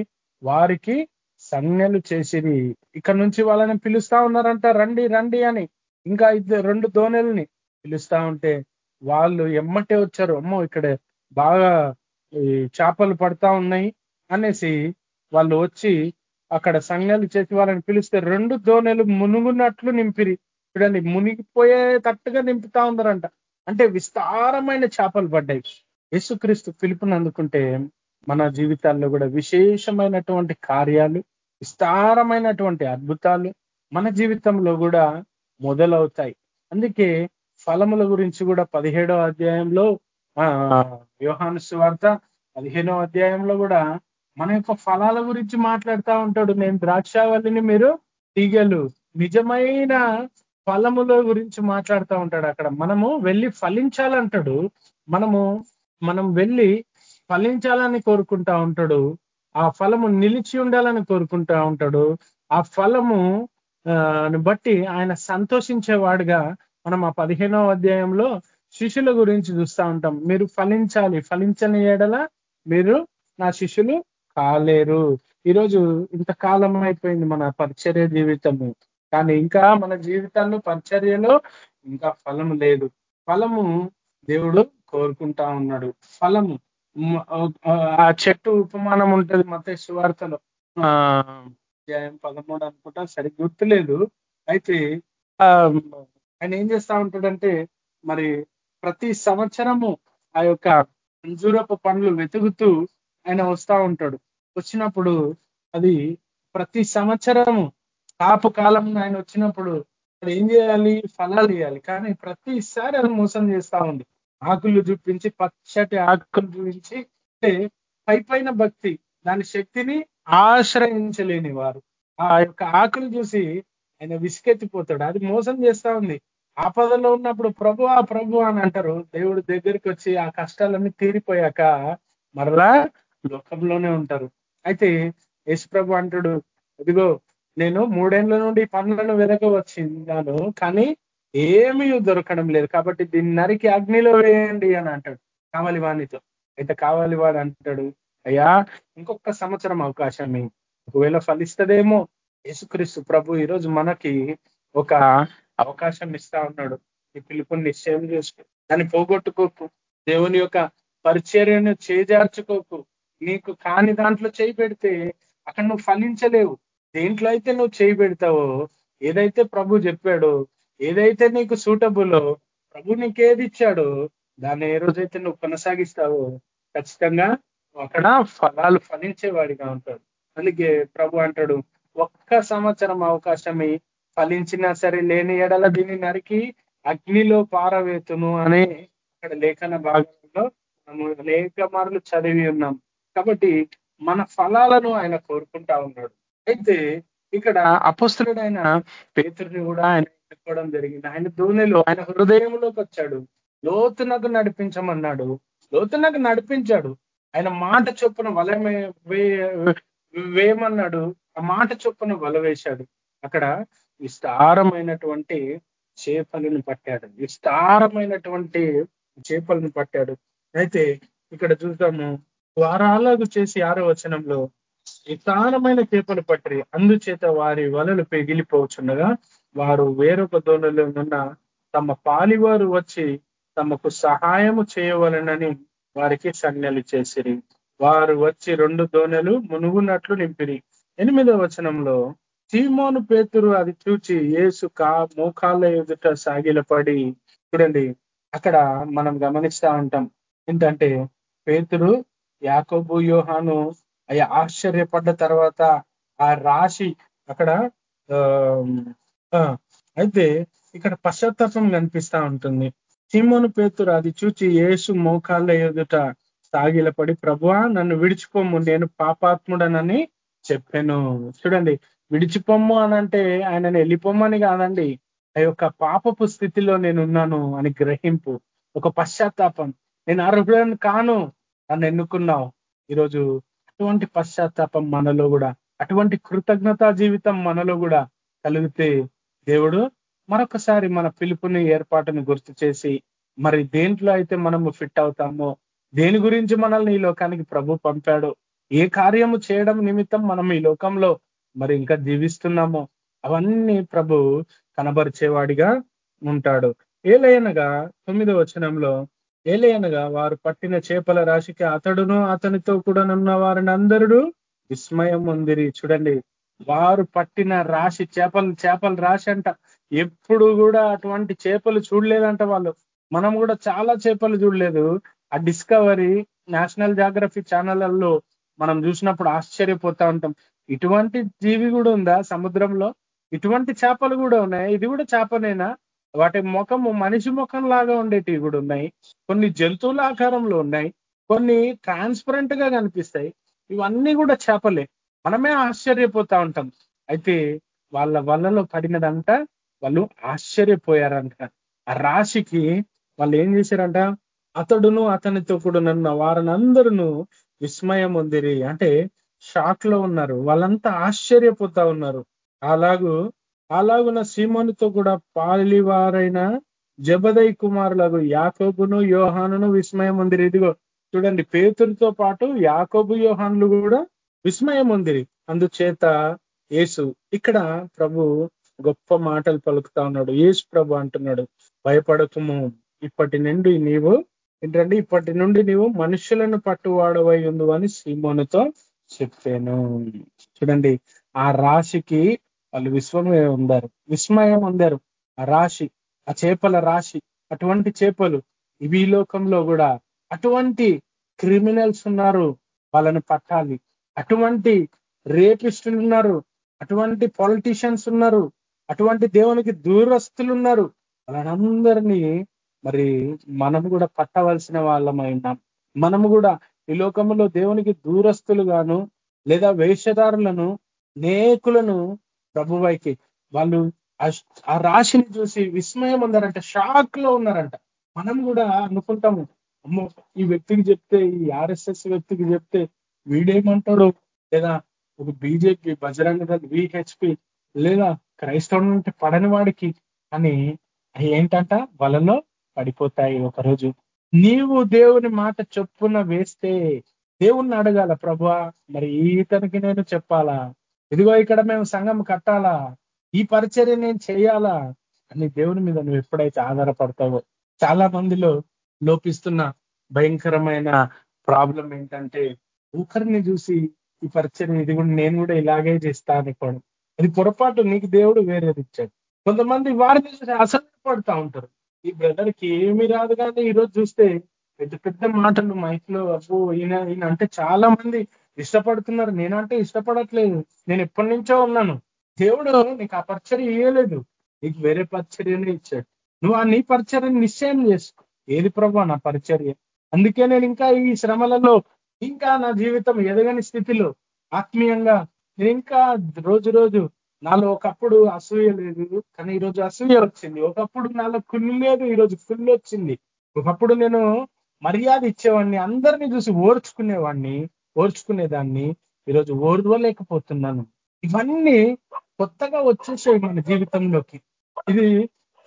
వారికి సంజ్ఞలు చేసిరి. ఇక్కడ నుంచి వాళ్ళని పిలుస్తా ఉన్నారంట రండి రండి అని. ఇంకా ఇద్దరు రెండు దోణెల్ని పిలుస్తా ఉంటే వాళ్ళు ఎమ్మటే వచ్చారు. అమ్మో ఇక్కడ బాగా ఈ చేపలు పడతా ఉన్నాయి అనేసి వాళ్ళు వచ్చి అక్కడ సంజ్ఞలు చేసి వాళ్ళని పిలిస్తే రెండు దోణెలు మునుగున్నట్లు నింపిరి. చూడండి మునిగిపోయే తట్టుగా నింపుతా ఉన్నారంట. అంటే విస్తారమైన చేపలు పడ్డాయి. యేసుక్రీస్తు పిలుపుని అందుకుంటే మన జీవితాల్లో కూడా విశేషమైనటువంటి కార్యాలు విస్తారమైనటువంటి అద్భుతాలు మన జీవితంలో కూడా మొదలవుతాయి. అందుకే ఫలముల గురించి కూడా పదిహేడో అధ్యాయంలో వ్యూహాను వార్త పదిహేనో అధ్యాయంలో కూడా మన యొక్క ఫలాల గురించి మాట్లాడుతూ ఉంటాడు. నేను ద్రాక్షావల్లిని మీరు తీగలు నిజమైన ఫలముల గురించి మాట్లాడుతూ ఉంటాడు అక్కడ. మనము వెళ్ళి ఫలించాలంటాడు. మనము మనం వెళ్ళి ఫలించాలని కోరుకుంటా ఉంటాడు ఆ ఫలము నిలిచి ఉండాలని కోరుకుంటా ఉంటాడు ఆ ఫలము ఆ, బట్టి ఆయన సంతోషించేవాడుగా మనం ఆ పదిహేనవ అధ్యాయంలో శిష్యుల గురించి చూస్తా ఉంటాం. మీరు ఫలించాలి ఫలించని ఏడల మీరు నా శిష్యులు కాలేరు. ఈరోజు ఇంతకాలం అయిపోయింది మన పరిచర్య జీవితము. కానీ ఇంకా మన జీవితాల్లో పరిచర్యలో ఇంకా ఫలము లేదు. ఫలము దేవుడు కోరుకుంటా ఉన్నాడు. ఫలము ఆ చెట్టు ఉపమానం ఉంటది మత శువార్తలో ఆ అధ్యాయం పదమూడు అనుకుంటా సరి గుర్తులేదు. అయితే ఆయన ఏం చేస్తా ఉంటాడంటే మరి ప్రతి సంవత్సరము ఆ యొక్క అంజూరపు పండ్లు వెతుకుతూ ఆయన వస్తా ఉంటాడు. వచ్చినప్పుడు అది ప్రతి సంవత్సరము కాపు కాలం ఆయన వచ్చినప్పుడు అది ఏం చేయాలి? ఫలాలు ఇవ్వాలి కానీ ప్రతిసారి అది మోసం చేస్తా ఉంది ఆకులు చూపించి పచ్చటి ఆకులు చూపించి అంటే పై పైన భక్తి దాని శక్తిని ఆశ్రయించలేని వారు ఆ యొక్క ఆకులు చూసి ఆయన విసుకెత్తిపోతాడు. అది మోసం చేస్తా ఉంది. ఆపదలో ఉన్నప్పుడు ప్రభు ఆ ప్రభు అని అంటారు. దేవుడి దగ్గరికి వచ్చి ఆ కష్టాలన్నీ తీరిపోయాక మరలా లోకంలోనే ఉంటారు. అయితే యేసు ప్రభు అంటాడు ఇదిగో నేను మూడేళ్ళ నుండి పనులను వెనక వచ్చిన్నాను కానీ ఏమీ దొరకడం లేదు. కాబట్టి దీన్ని నరికి అగ్నిలో వేయండి అని అంటాడు కావాలి వాణితో అయితే కావాలి వాడు అంటాడు అయ్యా ఇంకొక సంవత్సరం అవకాశం ఒకవేళ ఫలిస్తదేమో యేసుక్రీస్తు ప్రభు ఈరోజు మనకి ఒక అవకాశం ఇస్తా ఉన్నాడు. ఈ పిలుపుని నిశ్చయం చేసుకో. దాన్ని పోగొట్టుకోకు. దేవుని యొక్క పరిచర్యను చేజార్చుకోకు. నీకు కాని దాంట్లో చేయి పెడితే అక్కడ నువ్వు ఫలించలేవు. దేంట్లో అయితే నువ్వు చేయి పెడతావో ఏదైతే ప్రభు చెప్పాడో ఏదైతే నీకు సూటబుల్లో ప్రభు నీకేది ఇచ్చాడో దాన్ని ఏ రోజైతే నువ్వు కొనసాగిస్తావో ఖచ్చితంగా అక్కడ ఫలాలు ఫలించేవాడిగా ఉంటాడు. అందుకే ప్రభు అంటాడు ఒక్క సంవత్సరం అవకాశమే ఫలించినా సరే లేని ఎడల దీన్ని నరికి అగ్నిలో పారవేతును అనే అక్కడ లేఖన భాగంలో మనము అనేక మార్లు చదివి ఉన్నాం. కాబట్టి మన ఫలాలను ఆయన కోరుకుంటా ఉన్నాడు. అయితే ఇక్కడ అపుస్తుడైన పేతుడిని కూడా ఆయన ఎన్నుకోవడం జరిగింది. ఆయన దూనిలో ఆయన హృదయంలోకి వచ్చాడు. లోతునకు నడిపించమన్నాడు. లోతునకు నడిపించాడు. ఆయన మాట చొప్పున వలమే వేయమన్నాడు. ఆ మాట చొప్పున వల వేశాడు. అక్కడ విస్తారమైనటువంటి చేపలను పట్టాడు. విస్తారమైనటువంటి చేపలను పట్టాడు. అయితే ఇక్కడ చూద్దాము వారాలకు చేసి ఆరో వచనంలో విస్తారమైన చేపలు పట్టి అందుచేత వారి వలలు పెగిలిపోవచ్చుండగా వారు వేరొక దోణలో ఉన్న తమ పాలివారు వచ్చి తమకు సహాయము చేయవలనని వారికి సంజ్ఞలు చేసిరి. వారు వచ్చి రెండు దోణెలు మునుగునట్లు నింపిరి. ఎనిమిదో వచనంలో సీమోను పేతురు అది చూచి ఏసు కా మోకాళ్ళ ఎదుట సాగిలపడి చూడండి అక్కడ మనం గమనిస్తా ఉంటాం. ఏంటంటే పేతురు యాకోబు యోహాను అయ్యా ఆశ్చర్యపడ్డ తర్వాత ఆ రాశి అక్కడ ఆ, అయితే ఇక్కడ పశ్చాత్తాపం కనిపిస్తా ఉంటుంది. సీమోను పేతురు అది చూచి ఏసు మోకాళ్ళ ఎదుట సాగిలపడి ప్రభువా నన్ను విడిచిపోము నేను పాపాత్ముడనని చెప్పాను. చూడండి విడిచిపోమ్ము అని అంటే ఆయనని వెళ్ళిపోమ్మని కాదండి ఆ యొక్క పాపపు స్థితిలో నేను ఉన్నాను అని గ్రహింపు. ఒక పశ్చాత్తాపం. నేను అర్హుడని కాను నన్ను ఎన్నుకున్నావు. ఈరోజు అటువంటి పశ్చాత్తాపం మనలో కూడా అటువంటి కృతజ్ఞతా జీవితం మనలో కూడా కలిగితే దేవుడు మరొకసారి మన పిలుపుని ఏర్పాటుని గుర్తు చేసి మరి దేంట్లో అయితే మనము ఫిట్ అవుతామో దేని గురించి మనల్ని ఈ లోకానికి ప్రభు పంపాడు ఏ కార్యము చేయడం నిమిత్తం మనం ఈ లోకంలో మరి ఇంకా జీవిస్తున్నామో అవన్నీ ప్రభు కనబరిచేవాడిగా ఉంటాడు. ఏలయనగా తొమ్మిదో వచనంలో ఏలయనగా వారు పట్టిన చేపల రాశికి అతడును అతనితో కూడా నున్న వారిని అందరూ విస్మయం ఉందిరి చూడండి వారు పట్టిన రాశి చేపలు చేపలు రాశి అంట. ఎప్పుడు కూడా అటువంటి చేపలు చూడలేదంట వాళ్ళు. మనం కూడా చాలా చేపలు చూడలేదు. ఆ డిస్కవరీ నేషనల్ జాగ్రఫీ ఛానళ్ళలో మనం చూసినప్పుడు ఆశ్చర్యపోతా ఉంటాం. ఇటువంటి జీవి కూడా ఉందా సముద్రంలో? ఇటువంటి చేపలు కూడా ఉన్నాయి. ఇది కూడా చేపనైనా? వాటి ముఖము మనిషి ముఖం లాగా ఉండేటివి కూడా ఉన్నాయి. కొన్ని జంతువుల ఆకారంలో ఉన్నాయి. కొన్ని ట్రాన్స్పరెంట్గా కనిపిస్తాయి. ఇవన్నీ కూడా చేపలే. మనమే ఆశ్చర్యపోతా ఉంటాం. అయితే వాళ్ళ వలలో పడినదంట వాళ్ళు ఆశ్చర్యపోయారంట. ఆ రాశికి వాళ్ళు ఏం చేశారంట? అతడును అతనితో కూడా నన్న వారినందరూ విస్మయం ఉందిరి అంటే షాక్లో ఉన్నారు. వాళ్ళంతా ఆశ్చర్యపోతా ఉన్నారు. అలాగూ అలాగున సీమోనితో కూడా పాలివారైన జబదయ్ కుమారులకు యాకోబును యోహానును విస్మయం ఉందిరి ఇదిగో చూడండి పేతులతో పాటు యాకోబు యోహాన్లు కూడా విస్మయం ఉంది అందుచేత యేసు ఇక్కడ ప్రభు గొప్ప మాటలు పలుకుతా ఉన్నాడు. యేసు ప్రభు అంటున్నాడు భయపడకము. ఇప్పటి నుండి నీవు ఏంటంటే ఇప్పటి నుండి నీవు మనుషులను పట్టువాడవై ఉండు అని సీమోనుతో చెప్పాను. చూడండి ఆ రాశికి వాళ్ళు విశ్వమే ఉందారు విస్మయం ఉందారు ఆ రాశి ఆ చేపల రాశి అటువంటి చేపలు ఇవి లోకంలో కూడా అటువంటి క్రిమినల్స్ ఉన్నారు. వాళ్ళని పట్టాలి. అటువంటి రేపిస్టులు ఉన్నారు అటువంటి పాలిటీషియన్స్ ఉన్నారు అటువంటి దేవునికి దూరస్తులు ఉన్నారు. వాళ్ళందరినీ మరి మనం కూడా పట్టవలసిన వాళ్ళమైనాం మనము కూడా ఈ లోకంలో దేవునికి దూరస్తులుగాను లేదా వేషధారులను నేకులను ప్రభువైకి వాళ్ళు ఆ రాశిని చూసి విస్మయం ఉన్నారంట షాక్లో ఉన్నారంట. మనం కూడా అనుకుంటాము అమ్మో ఈ వ్యక్తికి చెప్తే ఈ ఆర్ఎస్ఎస్ వ్యక్తికి చెప్తే వీడేమంటాడు? లేదా ఒక బీజేపీ బజరంగ దళ్ విహెచ్పి లేదా క్రైస్తవుడు నుండి పడని వాడికి అని ఏంటంట వలలో పడిపోతాయి ఒకరోజు. నీవు దేవుని మాట చొప్పున వేస్తే దేవుణ్ణి అడగాల ప్రభా మరి ఈతనికి నేను చెప్పాలా? ఇదిగో ఇక్కడ మేము సంఘం కట్టాలా? ఈ పరిచర్య నేను చేయాలా? అని దేవుని మీద నువ్వు ఎప్పుడైతే ఆధారపడతావో చాలా మందిలో లోపిస్తున్న భయంకరమైన ప్రాబ్లం ఏంటంటే ఒకరిని చూసి ఈ పరిచయం ఇది కూడా నేను కూడా ఇలాగే చేస్తా అనుకోవడం అది పొరపాటు నీకు దేవుడు వేరేది ఇచ్చాడు. కొంతమంది వారిని చూసి అసలు ఉంటారు. ఈ బ్రదర్కి ఏమి రాదు కానీ ఈరోజు చూస్తే పెద్ద పెద్ద మాటలు మైక్లో అబ్బో ఈయన ఈయన అంటే చాలా మంది ఇష్టపడుతున్నారు. నేనంటే ఇష్టపడట్లేదు. నేను ఎప్పటి నుంచో ఉన్నాను. దేవుడు నీకు ఆ పరిచర్య ఇయ్యలేదు. నీకు వేరే పరిచర్యనే ఇచ్చాడు. నువ్వు ఆ నీ పరిచర్యని నిశ్చయం చేసుకో. ఏది ప్రభా నా పరిచర్య? అందుకే నేను ఇంకా ఈ శ్రమలలో ఇంకా నా జీవితం ఎదగని స్థితిలో ఆత్మీయంగా నేను ఇంకా రోజు రోజు నాలో ఒకప్పుడు అసూయ లేదు. కానీ ఈరోజు అసూయ వచ్చింది. ఒకప్పుడు నాలో కుళ్ళు లేదు ఈరోజు కుళ్ళు వచ్చింది. ఒకప్పుడు నేను మర్యాద ఇచ్చేవాడిని అందరినీ చూసి ఓర్చుకునేవాడిని ఓర్చుకునేదాన్ని. ఈరోజు ఓర్వలేకపోతున్నాను. ఇవన్నీ కొత్తగా వచ్చేసాయి మన జీవితంలోకి. ఇది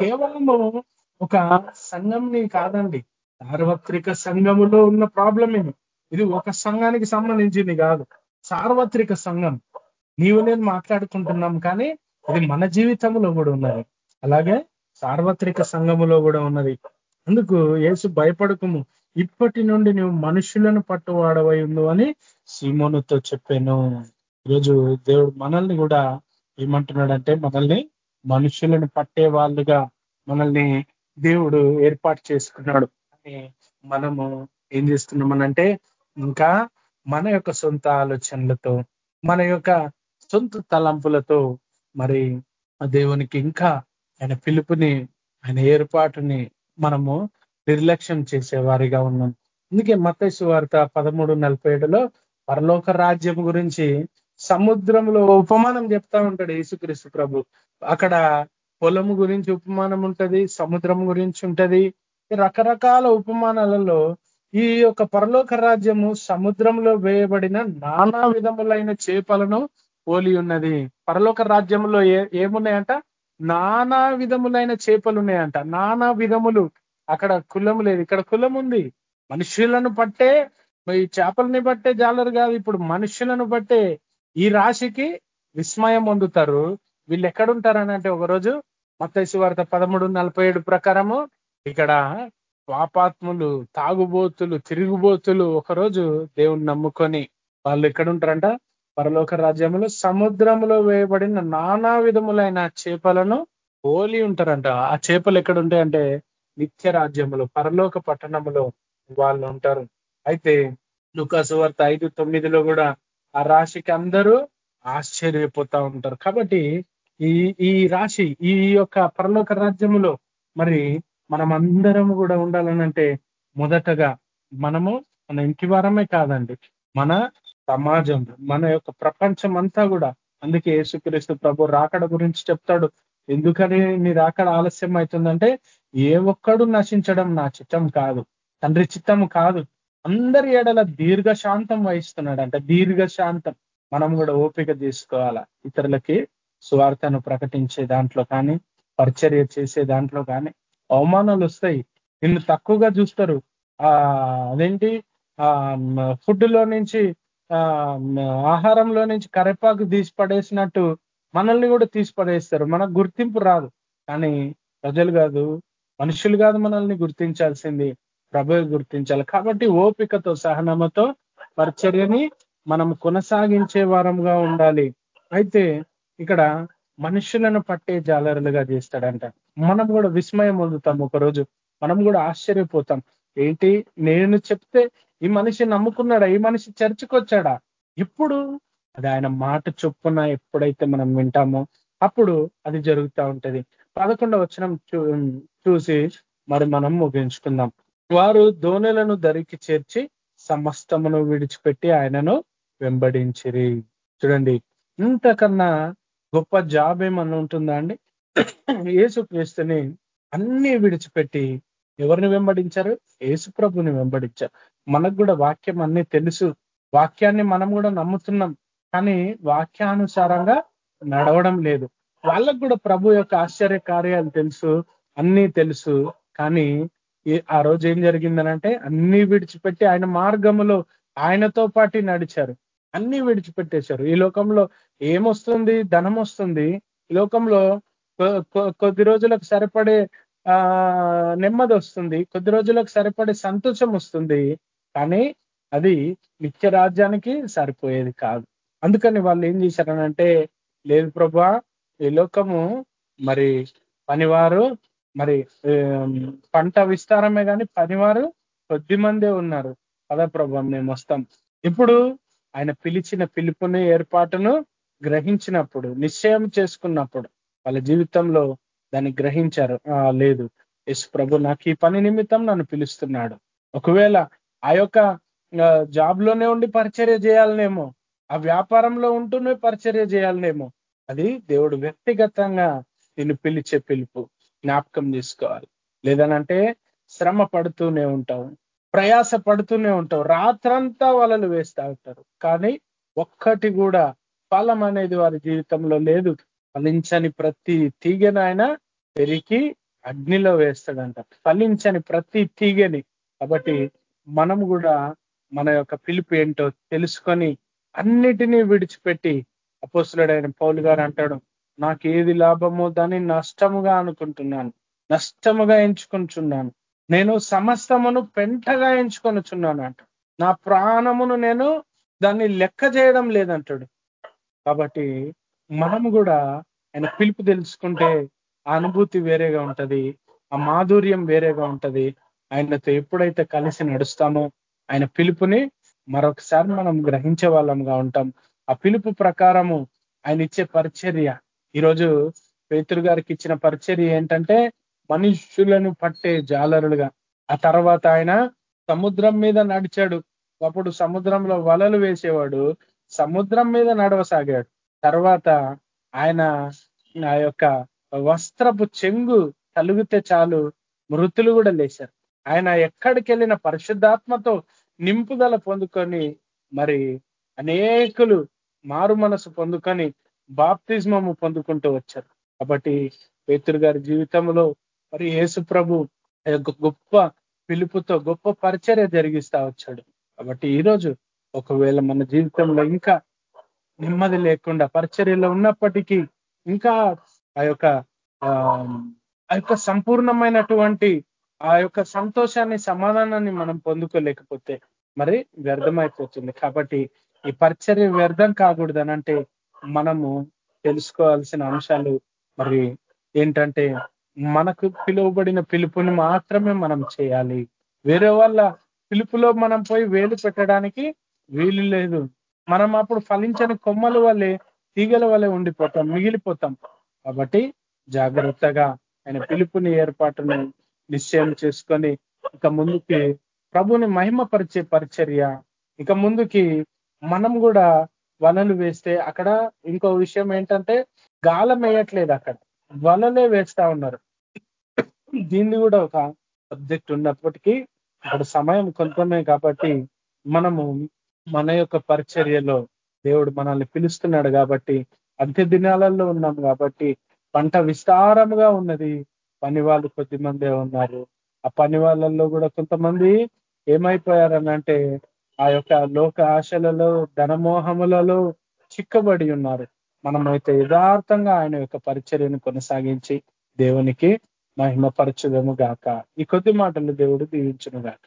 కేవలము ఒక సంఘంని కాదండి. సార్వత్రిక సంఘములో ఉన్న ప్రాబ్లం ఏమి. ఇది ఒక సంఘానికి సంబంధించింది కాదు. సార్వత్రిక సంఘం. నీవు నేను మాట్లాడుకుంటున్నాం కానీ ఇది మన జీవితంలో కూడా ఉన్నది. అలాగే సార్వత్రిక సంఘములో కూడా ఉన్నది. అందుకు యేసు భయపడకము. ఇప్పటి నుండి నువ్వు మనుషులను పట్టువాడవై ఉండు అని సీమోనుతో చెప్పాను. ఈరోజు దేవుడు మనల్ని కూడా ఏమంటున్నాడంటే మనల్ని మనుషులను పట్టే వాళ్ళుగా మనల్ని దేవుడు ఏర్పాటు చేసుకున్నాడు. అని మనము ఏం చేస్తున్నామనంటే ఇంకా మన యొక్క సొంత ఆలోచనలతో మన యొక్క సొంత తలంపులతో మరి ఆ దేవునికి ఇంకా ఆయన పిలుపుని ఆయన ఏర్పాటుని మనము నిర్లక్ష్యం చేసే వారిగా ఉన్నాం. అందుకే మతేసు వార్త పదమూడు నలభై ఏడులో పరలోక రాజ్యం గురించి సముద్రంలో ఉపమానం చెప్తా ఉంటాడు యేసుక్రీస్తు ప్రభు. అక్కడ పొలము గురించి ఉపమానం ఉంటది సముద్రం గురించి ఉంటది రకరకాల ఉపమానాలలో ఈ యొక్క పరలోక రాజ్యము సముద్రంలో వేయబడిన నానా విధములైన చేపలను పోలి ఉన్నది. పరలోక రాజ్యంలో ఏ ఏమున్నాయంట? నానా విధములైన చేపలు ఉన్నాయంట నానా విధములు. అక్కడ కులం లేదు. ఇక్కడ కులం ఉంది. మనుషులను పట్టే ఈ చేపలని బట్టే జాలరు కాదు. ఇప్పుడు మనుషులను బట్టే ఈ రాశికి విస్మయం పొందుతారు. వీళ్ళు ఎక్కడుంటారని అంటే ఒకరోజు మత్తైసు వార్త పదమూడు నలభై ఏడు ప్రకారము ఇక్కడ పాపాత్ములు తాగుబోతులు తిరుగుబోతులు ఒకరోజు దేవుని నమ్ముకొని వాళ్ళు ఎక్కడ ఉంటారంట పరలోక రాజ్యంలో సముద్రంలో వేయబడిన నానా విధములైన చేపలను పోలి ఉంటారంట. ఆ చేపలు ఎక్కడ ఉంటాయంటే నిత్య రాజ్యంలో పరలోక పట్టణములో వాళ్ళు ఉంటారు. అయితే లుకాసు వార్త ఐదు తొమ్మిదిలో కూడా ఆ రాశికి అందరూ ఆశ్చర్యపోతా ఉంటారు. కాబట్టి ఈ ఈ రాశి ఈ యొక్క పరలోక రాజ్యములో మరి మనం అందరం కూడా ఉండాలనంటే మొదటగా మనము మన ఇంటి వారమే కాదండి మన సమాజం మన యొక్క ప్రపంచం అంతా కూడా. అందుకే యేసుక్రీస్తు ప్రభు రాకడ గురించి చెప్తాడు. ఎందుకని నీ రాకడ ఆలస్యం అవుతుందంటే ఏ ఒక్కడు నశించడం నా చిత్తం కాదు తండ్రి చిత్తం కాదు. అందరి ఏడల దీర్ఘ శాంతం వహిస్తున్నాడు అంటే దీర్ఘ శాంతం మనం కూడా ఓపిక తీసుకోవాలా? ఇతరులకి సువార్తను ప్రకటించే దాంట్లో కానీ పరిచర్య చేసే దాంట్లో కానీ. అవమానాలు వస్తాయి. నిన్ను తక్కువగా చూస్తారు. ఆ అదేంటి? ఆ ఫుడ్లో నుంచి ఆ ఆహారంలో నుంచి కరెపాకు తీసి పడేసినట్టు మనల్ని కూడా తీసి పడేస్తారు. మనకు గుర్తింపు రాదు. కానీ ప్రజలు కాదు మనుషులు కాదు మనల్ని గుర్తించాల్సింది ప్రభు గుర్తించాలి. కాబట్టి ఓపికతో సహనమతో పరిచర్యని మనం కొనసాగించే వారంగా ఉండాలి. అయితే ఇక్కడ మనుషులను పట్టే జాలరులుగా చేస్తాడంట. మనం కూడా విస్మయం పొందుతాం ఒకరోజు. మనం కూడా ఆశ్చర్యపోతాం. ఏంటి? నేను చెప్తే ఈ మనిషి నమ్ముకున్నాడా? ఈ మనిషి చర్చకొచ్చాడా ఇప్పుడు అది ఆయన మాట చొప్పున ఎప్పుడైతే మనం వింటామో అప్పుడు అది జరుగుతూ ఉంటది. పదకొండవ వచనం చూసి మరి మనం ముగించుకుందాం. వారు దోణెలను ధరికి చేర్చి సమస్తమును విడిచిపెట్టి ఆయనను వెంబడించిరి. చూడండి. ఇంతకన్నా గొప్ప జాబ్ ఏమన్నా ఉంటుందా అండి? ఏసుక్రీస్తుని అన్ని విడిచిపెట్టి ఎవరిని వెంబడించారు? ఏసు ప్రభుని వెంబడించారు. మనకు కూడా వాక్యం అన్ని తెలుసు. వాక్యాన్ని మనం కూడా నమ్ముతున్నాం. కానీ వాక్యానుసారంగా నడవడం లేదు. వాళ్ళకు కూడా ప్రభు యొక్క ఆశ్చర్య కార్యాలు తెలుసు అన్నీ తెలుసు. కానీ ఆ రోజు ఏం జరిగిందనంటే అన్ని విడిచిపెట్టి ఆయన మార్గములో ఆయనతో పాటు నడిచారు. అన్ని విడిచిపెట్టేశారు. ఈ లోకంలో ఏమొస్తుంది? ధనం వస్తుంది లోకంలో కొద్ది రోజులకు సరిపడే ఆ నెమ్మది వస్తుంది కొద్ది రోజులకు సరిపడే సంతోషం వస్తుంది కానీ అది నిత్య రాజ్యానికి సరిపోయేది కాదు. అందుకని వాళ్ళు ఏం చేశారనంటే లేదు ప్రభా ఈ లోకము మరి పనివారు మరి పంట విస్తారమే కానీ పనివారు కొద్ది మందే ఉన్నారు. పద ప్రభా మేము వస్తాం ఇప్పుడు ఆయన పిలిచిన పిలుపుని ఏర్పాటును గ్రహించినప్పుడు నిశ్చయం చేసుకున్నప్పుడు వాళ్ళ జీవితంలో దాన్ని గ్రహించారు. లేదు. యశ్ ప్రభు నాకు ఈ పని నిమిత్తం నన్ను పిలుస్తున్నాడు. ఒకవేళ ఆ యొక్క జాబ్లోనే ఉండి పరిచర్య చేయాలనేమో ఆ వ్యాపారంలో ఉంటూనే పరిచర్య చేయాలనేమో అది దేవుడు వ్యక్తిగతంగా నిన్ను పిలిచే పిలుపు జ్ఞాపకం చేసుకోవాలి. లేదనంటే శ్రమ పడుతూనే ఉంటావు ప్రయాస పడుతూనే ఉంటావు రాత్రంతా వలలు వేస్తూ ఉంటారు. కానీ ఒక్కటి కూడా ఫలం అనేది వారి జీవితంలో లేదు. ఫలించని ప్రతి తీగను ఆయన పెరిగి అగ్నిలో వేస్తాడంట. ఫలించని ప్రతి తీగని. కాబట్టి మనం కూడా మన యొక్క పిలుపు ఏంటో తెలుసుకొని అన్నిటినీ విడిచిపెట్టి అపోసులుడైన పౌలు గారు అంటాడు నాకు ఏది లాభమో దాన్ని నష్టముగా అనుకుంటున్నాను. నష్టముగా ఎంచుకుంటున్నాను నేను సమస్తమును పెంటగా ఎంచుకొనుచున్నాను అంట నా ప్రాణమును నేను దాన్ని లెక్క చేయడం లేదంటాడు. కాబట్టి మనము కూడా ఆయన పిలుపు తెలుసుకుంటే ఆ అనుభూతి వేరేగా ఉంటది ఆ మాధుర్యం వేరేగా ఉంటది. ఆయనతో ఎప్పుడైతే కలిసి నడుస్తామో ఆయన పిలుపుని మరొకసారి మనం గ్రహించే వాళ్ళంగా ఉంటాం. ఆ పిలుపు ప్రకారము ఆయన ఇచ్చే పరిచర్య. ఈరోజు పేతురు గారికి ఇచ్చిన పరిచర్య ఏంటంటే మనుషులను పట్టే జాలరులుగా. ఆ తర్వాత ఆయన సముద్రం మీద నడిచాడు. అప్పుడు సముద్రంలో వలలు వేసేవాడు. సముద్రం మీద నడవసాగాడు. తర్వాత ఆయన ఆ యొక్క వస్త్రపు చెంగు తలుగితే చాలు మృతులు కూడా లేచారు ఆయన ఎక్కడికి వెళ్ళిన పరిశుద్ధాత్మతో నింపుదల పొందుకొని మరి అనేకులు మారు మనసు పొందుకొని బాప్తిజమము పొందుకుంటూ వచ్చారు. కాబట్టి పేతురు గారి జీవితంలో మరి యేసు ప్రభు గొప్ప పిలుపుతో గొప్ప పరిచర్య జరిగిస్తా వచ్చాడు. కాబట్టి ఈరోజు ఒకవేళ మన జీవితంలో ఇంకా నెమ్మది లేకుండా పరిచర్యలో ఉన్నప్పటికీ ఇంకా ఆ యొక్క ఆ యొక్క సంపూర్ణమైనటువంటి ఆ యొక్క సంతోషాన్ని సమాధానాన్ని మనం పొందుకోలేకపోతే మరి వ్యర్థమైపోతుంది కాబట్టి ఈ పరిచర్య వ్యర్థం కాకూడదు అంటే మనము తెలుసుకోవాల్సిన అంశాలు మరి ఏంటంటే మనకు పిలువబడిన పిలుపుని మాత్రమే మనం చేయాలి. వేరే వాళ్ళ పిలుపులో మనం పోయి వేలు పెట్టడానికి వీలు లేదు. మనం అప్పుడు ఫలించని కొమ్మల వల్లే తీగల వల్లే ఉండిపోతాం మిగిలిపోతాం. కాబట్టి జాగ్రత్తగా ఆయన పిలుపుని ఏర్పాటును నిశ్చయం చేసుకొని ఇక ముందుకి ప్రభుని మహిమపరిచే పరిచర్య ఇక ముందుకి మనం కూడా వలలు వేస్తే అక్కడ ఇంకో విషయం ఏంటంటే గాలం వేయట్లేదు అక్కడ. వలలే వేస్తా ఉన్నారు. దీన్ని కూడా ఒక సబ్జెక్ట్ ఉన్నప్పటికీ అక్కడ సమయం కొంతమే కాబట్టి మనము మన యొక్క పరిచర్యలో దేవుడు మనల్ని పిలుస్తున్నాడు కాబట్టి అంత్య దినాలలో ఉన్నాం కాబట్టి పంట విస్తారముగా ఉన్నది. పని వాళ్ళు కొద్ది మందే ఉన్నారు. ఆ పని వాళ్ళల్లో కూడా కొంతమంది ఏమైపోయారని అంటే ఆ యొక్క లోక ఆశలలో ధనమోహములలో చిక్కబడి ఉన్నారు. మనమైతే యథార్థంగా ఆయన యొక్క పరిచర్యను కొనసాగించి దేవునికి మహిమ పరచుదము గాక. ఈ కొద్ది మాటలు దేవుడు దీవించును గాక.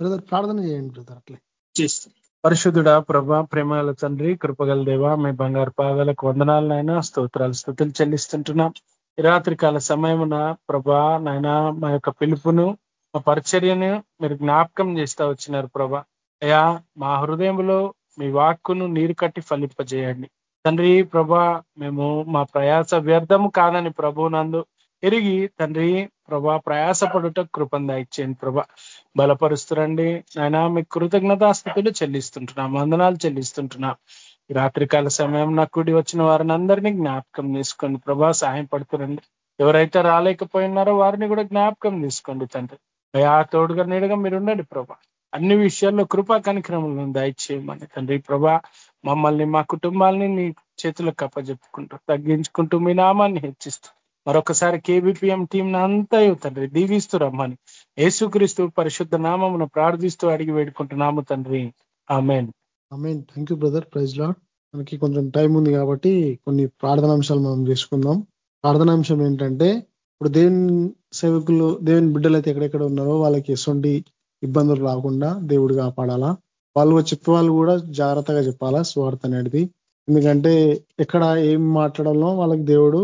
బ్రదర్ ప్రార్థన చేయండి బ్రదర్ అట్లే. చేస్తాం పరిశుద్ధుడ ప్రభా ప్రేమల తండ్రి కృపగల దేవ మీ బంగారు పాదాలకు వందనాలనైనా స్తోత్రాలు స్థుతులు చెల్లిస్తుంటున్నాం. ఈ రాత్రి కాల సమయమున ప్రభా నాయన మా యొక్క పిలుపును మా పరిచర్యను మీరు జ్ఞాపకం చేస్తా వచ్చినారు ప్రభా. అయా మా హృదయంలో మీ వాక్కును నీరు కట్టి ఫలింపజేయండి. తండ్రి ప్రభా మేము మా ప్రయాస వ్యర్థము కాదని ప్రభునందు ఎరిగి తండ్రి ప్రభా ప్రయాసపడుట కృపందా ఇచ్చేయండి ప్రభా. బలపరుస్తురండి. ఆయన మీకు కృతజ్ఞతాస్థితులు చెల్లిస్తుంటున్నా వందనాలు చెల్లిస్తుంటున్నా. రాత్రికాల సమయం నా కూడి వచ్చిన వారిని అందరినీ జ్ఞాపకం తీసుకోండి ప్రభా సాయం పడుతురండి. ఎవరైతే రాలేకపోయినారో వారిని కూడా జ్ఞాపకం తీసుకోండి తండ్రి. ఆ తోడుగా నీడుగా మీరు ఉండండి ప్రభా. అన్ని విషయాల్లో కృపా కనిక్రమలను దయచేయమని తండ్రి ప్రభా. మమ్మల్ని మా కుటుంబాలని నీ చేతులకు కప్పజెప్పుకుంటూ తగ్గించుకుంటూ మీ నామాన్ని హెచ్చిస్తూ మరొకసారి కేబిపిఎం టీం అంతా తండ్రి దీవిస్తూ రమ్మని యేసుక్రీస్తు పరిశుద్ధ నామమును ప్రార్థిస్తూ అడిగి వేడుకుంటున్నాము తండ్రి. Amen. Amen. Thank you brother praise Lord మనకి కొంచెం టైం ఉంది కాబట్టి కొన్ని ప్రార్థనాంశాలు మనం చేసుకుందాం. ప్రార్థనాంశం ఏంటంటే ఇప్పుడు దేవుని సేవకులు దేవుని బిడ్డలు అయితే ఎక్కడెక్కడ ఉన్నారో వాళ్ళకి ఎటువంటి ఇబ్బందులు రాకుండా దేవుడు కాపాడాలా? వాళ్ళు చెప్పే వాళ్ళు కూడా జాగ్రత్తగా చెప్పాలా? స్వార్థ అనేది. ఎందుకంటే ఎక్కడ ఏం మాట్లాడాలో వాళ్ళకి దేవుడు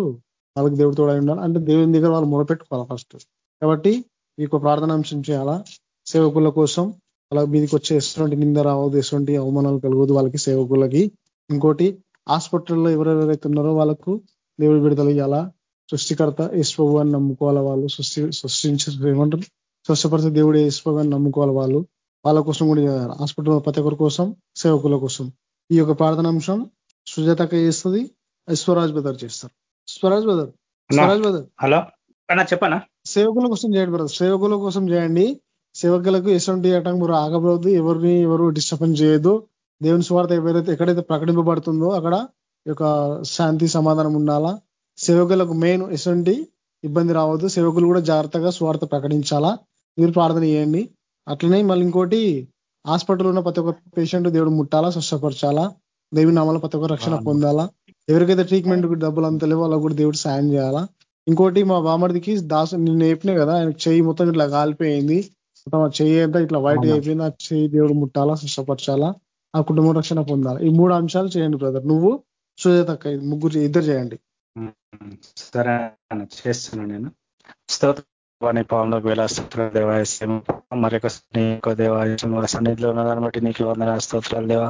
వాళ్ళకి దేవుడు తోడై ఉండాలి. అంటే దేవుని దగ్గర వాళ్ళు మొరపెట్టుకోవాలి ఫస్ట్ కాబట్టి ఈ యొక్క ప్రార్థనాంశం చేయాలా? సేవకుల కోసం అలా మీదకి వచ్చే ఎటువంటి నింద రావద్దు ఎటువంటి అవమానాలు కలగదు వాళ్ళకి సేవకులకి. ఇంకోటి హాస్పిటల్లో ఎవరెవరైతే ఉన్నారో వాళ్ళకు దేవుడు విడుదల ఇవ్వాలా సృష్టికర్త ఈశ్వవు అని నమ్ముకోవాలి వాళ్ళు? సృష్టి సృష్టించ ఏమంటారు? స్వస్థపరిచే దేవుడు ఈశ్వవు అని నమ్ముకోవాలి వాళ్ళు? వాళ్ళ కోసం కూడా హాస్పిటల్ ప్రతి ఒక్కరి కోసం సేవకుల కోసం. ఈ యొక్క ప్రార్థనాంశం సుజాతక చేస్తుంది స్వరాజ్ బదర్ చేస్తారు. Swaraj brother Swaraj brother hello. అన్నా చెప్పనా? సేవకుల కోసం చేయండి బ్రదర్ సేవకుల కోసం చేయండి. సేవకులకు ఎటువంటి ఆటంకం ఆగబోదు ఎవరిని ఎవరు డిస్టర్బెన్స్ చేయదు దేవుని స్వార్థ ఎవరైతే ఎక్కడైతే ప్రకటింపబడుతుందో అక్కడ యొక్క శాంతి సమాధానం ఉండాలా? సేవకులకు మెయిన్ ఎటువంటి ఇబ్బంది రావద్దు. సేవకులు కూడా జాగ్రత్తగా స్వార్థ ప్రకటించాలా? మీరు ప్రార్థన చేయండి. అట్లనే మళ్ళీ ఇంకోటి హాస్పిటల్ ఉన్న ప్రతి ఒక్క పేషెంట్ దేవుడు ముట్టాలా? స్వస్థపరచాలా? దేవి నామాల ప్రతి ఒక్క రక్షణ పొందాలా? ఎవరికైతే ట్రీట్మెంట్ డబ్బులు అంత లేవో వాళ్ళకు కూడా దేవుడు సాయం చేయాలా? ఇంకోటి మా బామర్దికి దాసు నిన్న చెప్పినా కదా ఆయన చెయ్యి మొత్తం ఇట్లా కాలిపోయింది. మొత్తం ఆ చెయ్యి అంతా ఇట్లా వైట్ అయిపోయింది. ఆ చెయ్యి దేవుడు ముట్టాలా స్వస్థపరచాలా? ఆ కుటుంబ రక్షణ పొందాలి? ఈ మూడు అంశాలు చేయండి బ్రదర్ నువ్వు సుజాత ముగ్గురు ఇద్దరు చేయండి. సరే చేస్తున్నాను నేను. స్తోత్రాన్ని వేలాస్తున్న దేవాయస్యం మరొక దేవాయసం సన్నిధిలో ఉన్నదాన్ని బట్టి నీకు వందన స్తోత్రాలు దేవా.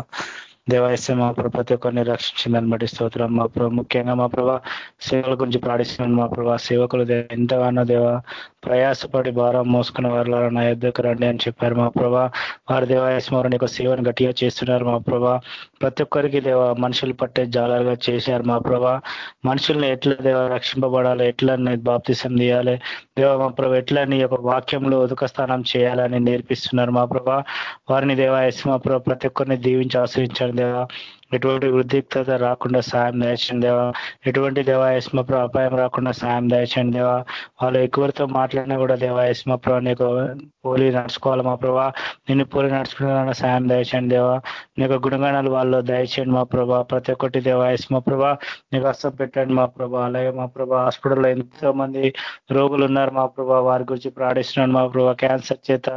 దేవాయస్యం మా ప్రభు ప్రతి ఒక్కరిని రక్షించిందని బట్టి స్తోత్రం మా ప్రభు ముఖ్యంగా మా ప్రభా సేవల గురించి ప్రాణిస్తున్నాను మా ప్రభా సేవకులు ఎంతగానో దేవా ప్రయాసపడి భారం మోసుకున్న వారిలో నా యుద్ధకు రండి అని చెప్పారు మా ప్రభా వారి దేవాయస్మరణ యొక్క సేవను గట్టిగా చేస్తున్నారు మా ప్రభా ప్రతి ఒక్కరికి దేవ మనుషులు పట్టే జాలాలుగా చేశారు మా ప్రభా మనుషుల్ని ఎట్లా దేవ రక్షింపబడాలి ఎట్లా బాప్తిసం తీయాలి దేవ మా ప్రభు ఎట్లా నీ యొక్క వాక్యంలో ఉదక స్థానం చేయాలని నేర్పిస్తున్నారు మా ప్రభా వారిని దేవాయస్ మా ప్రభా ప్రతి ఒక్కరిని దీవించి ఆశ్రయించారు దేవా ఎటువంటి ఉద్రిక్తత రాకుండా సాయం దయచండి దేవా ఎటువంటి దేవాయస్మ అపాయం రాకుండా సాయం దయచండి దేవా వాళ్ళు ఎక్కువరితో మాట్లాడినా కూడా దేవాయస్మ ప్రభా నీకు పోలి నడుచుకోవాలి మా ప్రభా. నిన్ను పోలి నడుచుకున్న సాయం దయచండి దేవా నీకు గుణగణాలు వాళ్ళు దయచేయండి మా ప్రభా. ప్రతి ఒక్కటి దేవాయస్మ ప్రభా నీకు అస్తం పెట్టండి మా ప్రభా. అలాగే మా ప్రభా హాస్పిటల్లో ఎంతో మంది రోగులు ఉన్నారు మా ప్రభా. వారి గురించి ప్రాణిస్తున్నాను మా ప్రభా. క్యాన్సర్ చేత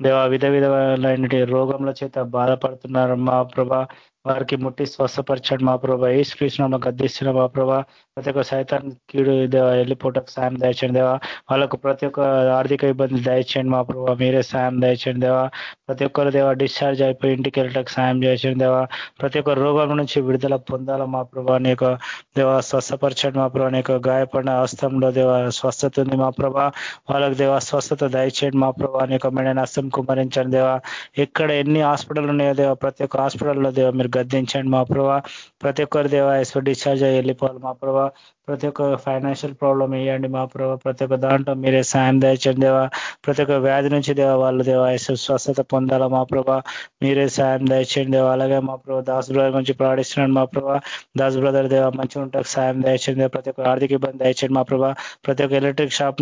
దేవా విధ విధమైన రోగంల చేత బాధపడుతున్నారు మా ప్రభా. వారికి ముట్టి స్వస్థపరచాడు మా ప్రభా. ఏ శ్రీకృష్ణ గద్దిస్తున్న మా ప్రభా. ప్రతి ఒక్క సైతాన్ కీడు దేవా వెళ్ళిపోవటకు సాయం దయచండి దేవా. వాళ్ళకు ప్రతి ఒక్క ఆర్థిక ఇబ్బంది దయచేయండి మా ప్రభా. మీరే సాయం దయచండి దేవా. ప్రతి ఒక్కరు దేవా డిశ్చార్జ్ అయిపోయి ఇంటికి వెళ్ళటకు సాయం చేయండి దేవా. ప్రతి ఒక్క రోగం నుంచి విడుదల పొందాల మా ప్రభా. నీకు దేవా స్వస్థపరచండి మా ప్రభా. నీకు గాయపడిన హస్తంలో దేవా స్వస్థత ఉంది మా ప్రభా. వాళ్ళకు దేవా స్వస్థత దయచేయండి మా ప్రభా. యొక్క మెడైన హస్తం కుమరించండి దేవా. ఎక్కడ ఎన్ని హాస్పిటల్ ఉన్నాయో దేవా ప్రతి ఒక్క హాస్పిటల్లో దేవా మీరు గద్దించండి. మా ప్రభా ప్రతి ఒక్కరి దేవాయస్వ డిశ్చార్జ్ అయ్యి వెళ్ళిపోవాలి. మా ప్రభా ప్రతి ఒక్క ఫైనాన్షియల్ ప్రాబ్లం వేయండి. మా ప్రభా ప్రతి ఒక్క దాంట్లో మీరే సాయం దయచండి దేవా. ప్రతి ఒక్క వ్యాధి నుంచి దేవా వాళ్ళు దేవా స్వస్థత పొందాలా మా ప్రభా. మీరే సాయం దయచండి దేవా. అలాగే మా ప్రభా దాస్ బ్రదర్ గురించి ప్రాణిస్తున్నాడు మా ప్రభా. దాస్ బ్రదర్ దేవా మంచిగా ఉంటాకు సాయం దయచండి ప్రతి ఒక్క ఆర్థిక ఇబ్బంది దయచండి మా ప్రభా. ప్రతి ఒక్క ఎలక్ట్రిక్ షాప్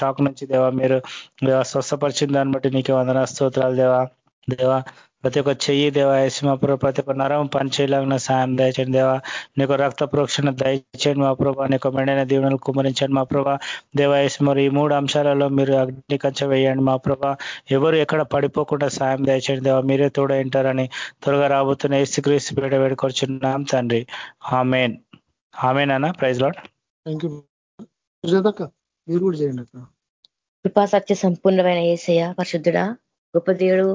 షాక్ నుంచి దేవా మీరు స్వస్థపరిచిన దాన్ని బట్టి నీకు వందన స్తోత్రాలు దేవా. దేవా ప్రతి ఒక్క చెయ్యి దేవా మా ప్రభు ప్రతి ఒక్క నరం పనిచేయలాగిన సాయం దయచండి దేవా. నీకు రక్త ప్రోక్షణ దయచేయండి మా ప్రభా నీకు మెండైన దీవెనలు కుమరించండి మా ప్రభా. దేవాయస్ మరి ఈ మూడు అంశాలలో మీరు అగ్ని కంచ వేయండి మా ప్రభా. ఎవరు ఎక్కడ పడిపోకుండా సాయం దయచేయండి దేవా మీరే తోడ వింటారని త్వరగా రాబోతున్న ఏసుక్రీస్తు పీడ వేడుకొచ్చున్నాం తండ్రి. ఆమెన్. ఆమెన్ అన్న ప్రైజ్ లాడ్. థ్యాంక్ యూ మీరు కూడా చేయండి అక్క. కృపా సత్య సంపూర్ణమైన ఏసయ్య పరిశుద్ధుడా గొప్ప దేవుడు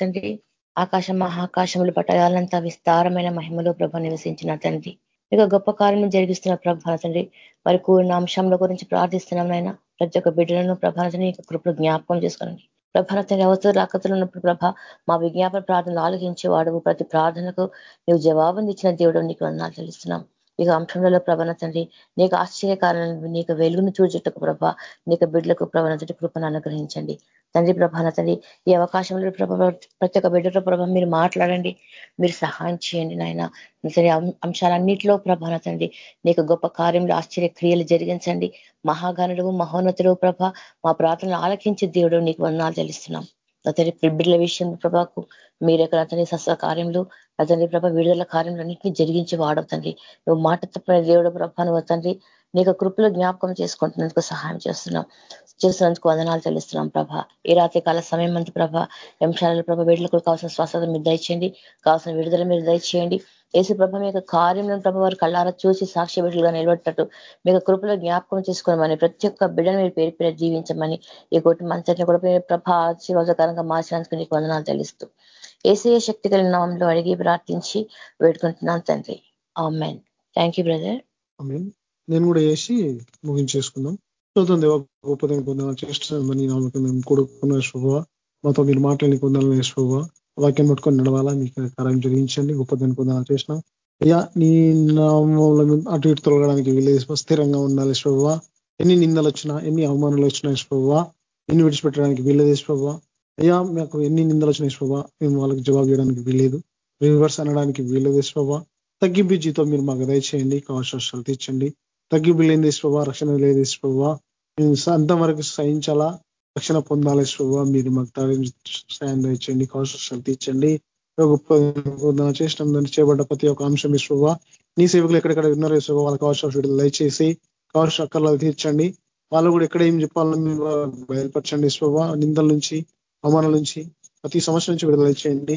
తండ్రి ఆకాశం మహాకాశములు పట్టయాలంత విస్తారమైన మహిమలో ప్రభ నివసించిన తండ్రి. ఇక గొప్ప కార్యం జరిగిస్తున్న ప్రభాన తండ్రి. వారి కూడిన అంశంల గురించి ప్రార్థిస్తున్నాం నాయన. ప్రతి ఒక్క బిడ్డలను ప్రభానతని కృపలు జ్ఞాపకం చేసుకోండి. ప్రభాన తండ్రి అవసర రాకతలు ఉన్నప్పుడు ప్రభ మా విజ్ఞాపన ప్రార్థనలు ఆలోచించేవాడు ప్రతి ప్రార్థనకు నువ్వు జవాబు ఇచ్చిన దేవుడు నీకు వందనాలు తెలుస్తున్నాం ఇక అంశంలో ప్రభన తండ్రి నీకు ఆశ్చర్యకారణం నీకు వెలుగును చూచుటకు ప్రభ నీకు బిడ్డలకు ప్రభన తండ్రి కృపను అనుగ్రహించండి. తండ్రి ప్రభాన తండ్రి ఈ అవకాశంలో ప్రభ ప్రతి ఒక్క బిడ్డతో ప్రభ మీరు మాట్లాడండి మీరు సహాయం చేయండి నాయన. సరే అంశాలన్నింటిలో ప్రభాన తండ్రి నీకు గొప్ప కార్యంలో ఆశ్చర్య క్రియలు జరిగించండి. మహాగణుడు మహోన్నతుడు ప్రభ మా ప్రార్థనలు ఆలకించే దేవుడు నీకు వందనాలు తెలుస్తున్నాం అతని బిడ్డల విషయం ప్రభాకు మీరు ఎక్కడ అతని సస్వ కార్యంలో అతని ప్రభా విడుదల కార్యంలో అన్నింటినీ జరిగించి వాడవుతండి నువ్వు మాట తప్పిన దేవుడు ప్రభా నువ్వు తండ్రి నీకు కృపలో జ్ఞాపకం చేసుకుంటున్నందుకు సహాయం చేస్తున్నాం. చేస్తున్నందుకు వందనాలు చెల్లిస్తున్నాం ప్రభ. ఈ రాత్రి కాల సమయం అంత ప్రభ ఎంశాల ప్రభ వీళ్ళకు కావాల్సిన స్వస్థత మీరు దయచేయండి. కావాల్సిన విడుదల మీరు దయచేయండి. ఏసు ప్రభ మీకు కార్యంలో ప్రభ వారు కళ్ళారా చూసి సాక్షి బిడ్డలుగా నిలబెట్టట్టు. మీకు కృపలో జ్ఞాపకం చేసుకోమని ప్రతి ఒక్క బిడ్డను మీరు పేరు పేరు జీవించమని ఈ కొట్టి మంచని కూడా ప్రభ ఆశీర్వాదకరంగా మార్చడానికి నీకు వందనాలు తెలుస్తూ. ఏసీ శక్తి కలిగిన నామంలో అడిగి ప్రార్థించి వేడుకుంటున్నాను తండ్రి. ఆమెన్. థ్యాంక్ యూ బ్రదర్ నేను కూడా వేసి ముగించేసుకుందాం. చూద్దాం దేవ గొప్పదని పొందాలని చేస్తున్నామని నమ్మకం మేము కొడుకున్న శుభ మాతో మీరు మాట్లాడి పొందాలని శుభ వాక్యం పట్టుకొని నడవాలా? మీకు కార్యం జరిగించండి. గొప్పదని పొందాలని చేసినాం. అయ్యా నీ నామంలో అటు ఇటు తొలగడానికి వీలేదు స్థిరంగా ఉండాలి శ్రవ్వ ఎన్ని నిందలు వచ్చినా ఎన్ని అవమానాలు వచ్చినా శ్రవ్వ ఎన్ని విడిచిపెట్టడానికి వీలేదు శ్రవ్వ అయ్యా మాకు ఎన్ని నిందలు వచ్చినాయి శుభ మేము వాళ్ళకి జవాబు చేయడానికి వీలేదు రివర్స్ అనడానికి వీలేదు శుభ తగ్గింపు జీతం మీరు మాకు దయచేయండి. కావలసిన తీర్చండి. తగ్గింపు లేని తీసుకోవా రక్షణ లేదు తీసుకోవా మేము అంతవరకు సహించాలా? రక్షణ పొందాలి శుభ. మీరు మాకు సాయం దండి కావలసిన తీర్చండి చేసిన చేయబడ్డ ప్రతి ఒక్క అంశం శుభ. నీ సేవకులు ఎక్కడెక్కడ ఉన్నారో శుభ వాళ్ళకి అవసరం విడుదల దయచేసి కావాల్సిన అక్కర్లు తీర్చండి. వాళ్ళు కూడా ఎక్కడ ఏం చెప్పాలని బయలుపరచండి శుభ. నిందల నుంచి అవమానాల నుంచి ప్రతి సమస్య నుంచి విడుదల చేయండి.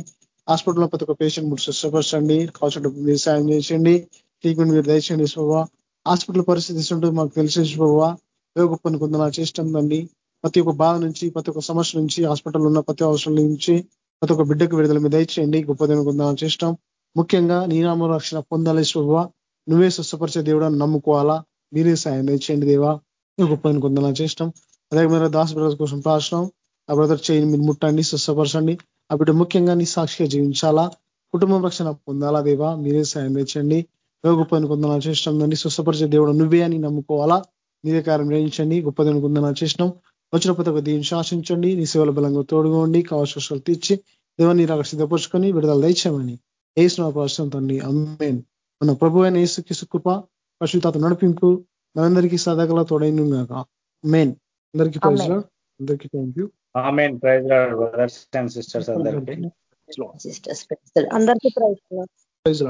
హాస్పిటల్లో ప్రతి ఒక్క పేషెంట్ మీరు స్వస్థపరచండి కావాల్సిన మీరు సాయం చేయండి. ట్రీట్మెంట్ మీరు దయచేయండి శుభ. హాస్పిటల్ పరిస్థితి ఉంటుంది మాకు తెలిసిన శుభ. గొప్పని కొందరు దండి ప్రతి ఒక్క బాధ నుంచి ప్రతి ఒక్క సమస్య నుంచి హాస్పిటల్ ఉన్న ప్రతి అవసరం నుంచి ప్రతి ఒక్క బిడ్డకు విడుదల మీద దయచేయండి. గొప్పదని కొందరు చేస్తాం. ముఖ్యంగా నీనామ రక్షణ పొందాలి శుభ నువ్వే స్వస్థపరిచే దేవుడు నమ్ముకోవాలా? మీరే సాయం దయచేయండి దేవా. గొప్పని కొందరు చేస్తాం. అదే మీద దాస్ బ్రదర్స్ కోసం ప్రార్థన ఆ బ్రదర్ చేయని మీరు ముట్టండి స్వస్థపరచండి. ఆ బిడ్డ ముఖ్యంగా నీ సాక్షిగా జీవించాలా? కుటుంబం రక్షణ పొందాలా దేవా? మీరే సాయం తెచ్చండి గొప్పని కొందన చేస్తాం. దండి స్వస్థపరిచే దేవుడు నువ్వే అని నమ్ముకోవాలా? మీరే కార్యం గ్రహించండి. గొప్పదని కొందన చేసినాం వచ్చిన ప్రతి ఒక్క దీన్ని శాసించండి నీ సేవల బలంగా తోడుకోండి కావాల్సిన తీర్చి దేవాన్ని అక్కడ సిద్ధపరుచుకొని విడుదల దయచేయమని. ఏసిన ప్రశ్న తండ్రి. అమ్మేన్ మన ప్రభు అయిన ఏసుకి సుకృప పశుతాత నడిపింపు మనందరికీ సదాగల తోడైన మెయిన్ అందరికీ ప్రైజ్ అందరికీ thank you amen. Praise brothers and sisters అందరికీ. సిస్టర్స్ అందరికీ ప్రైజ్ ప్రైజ్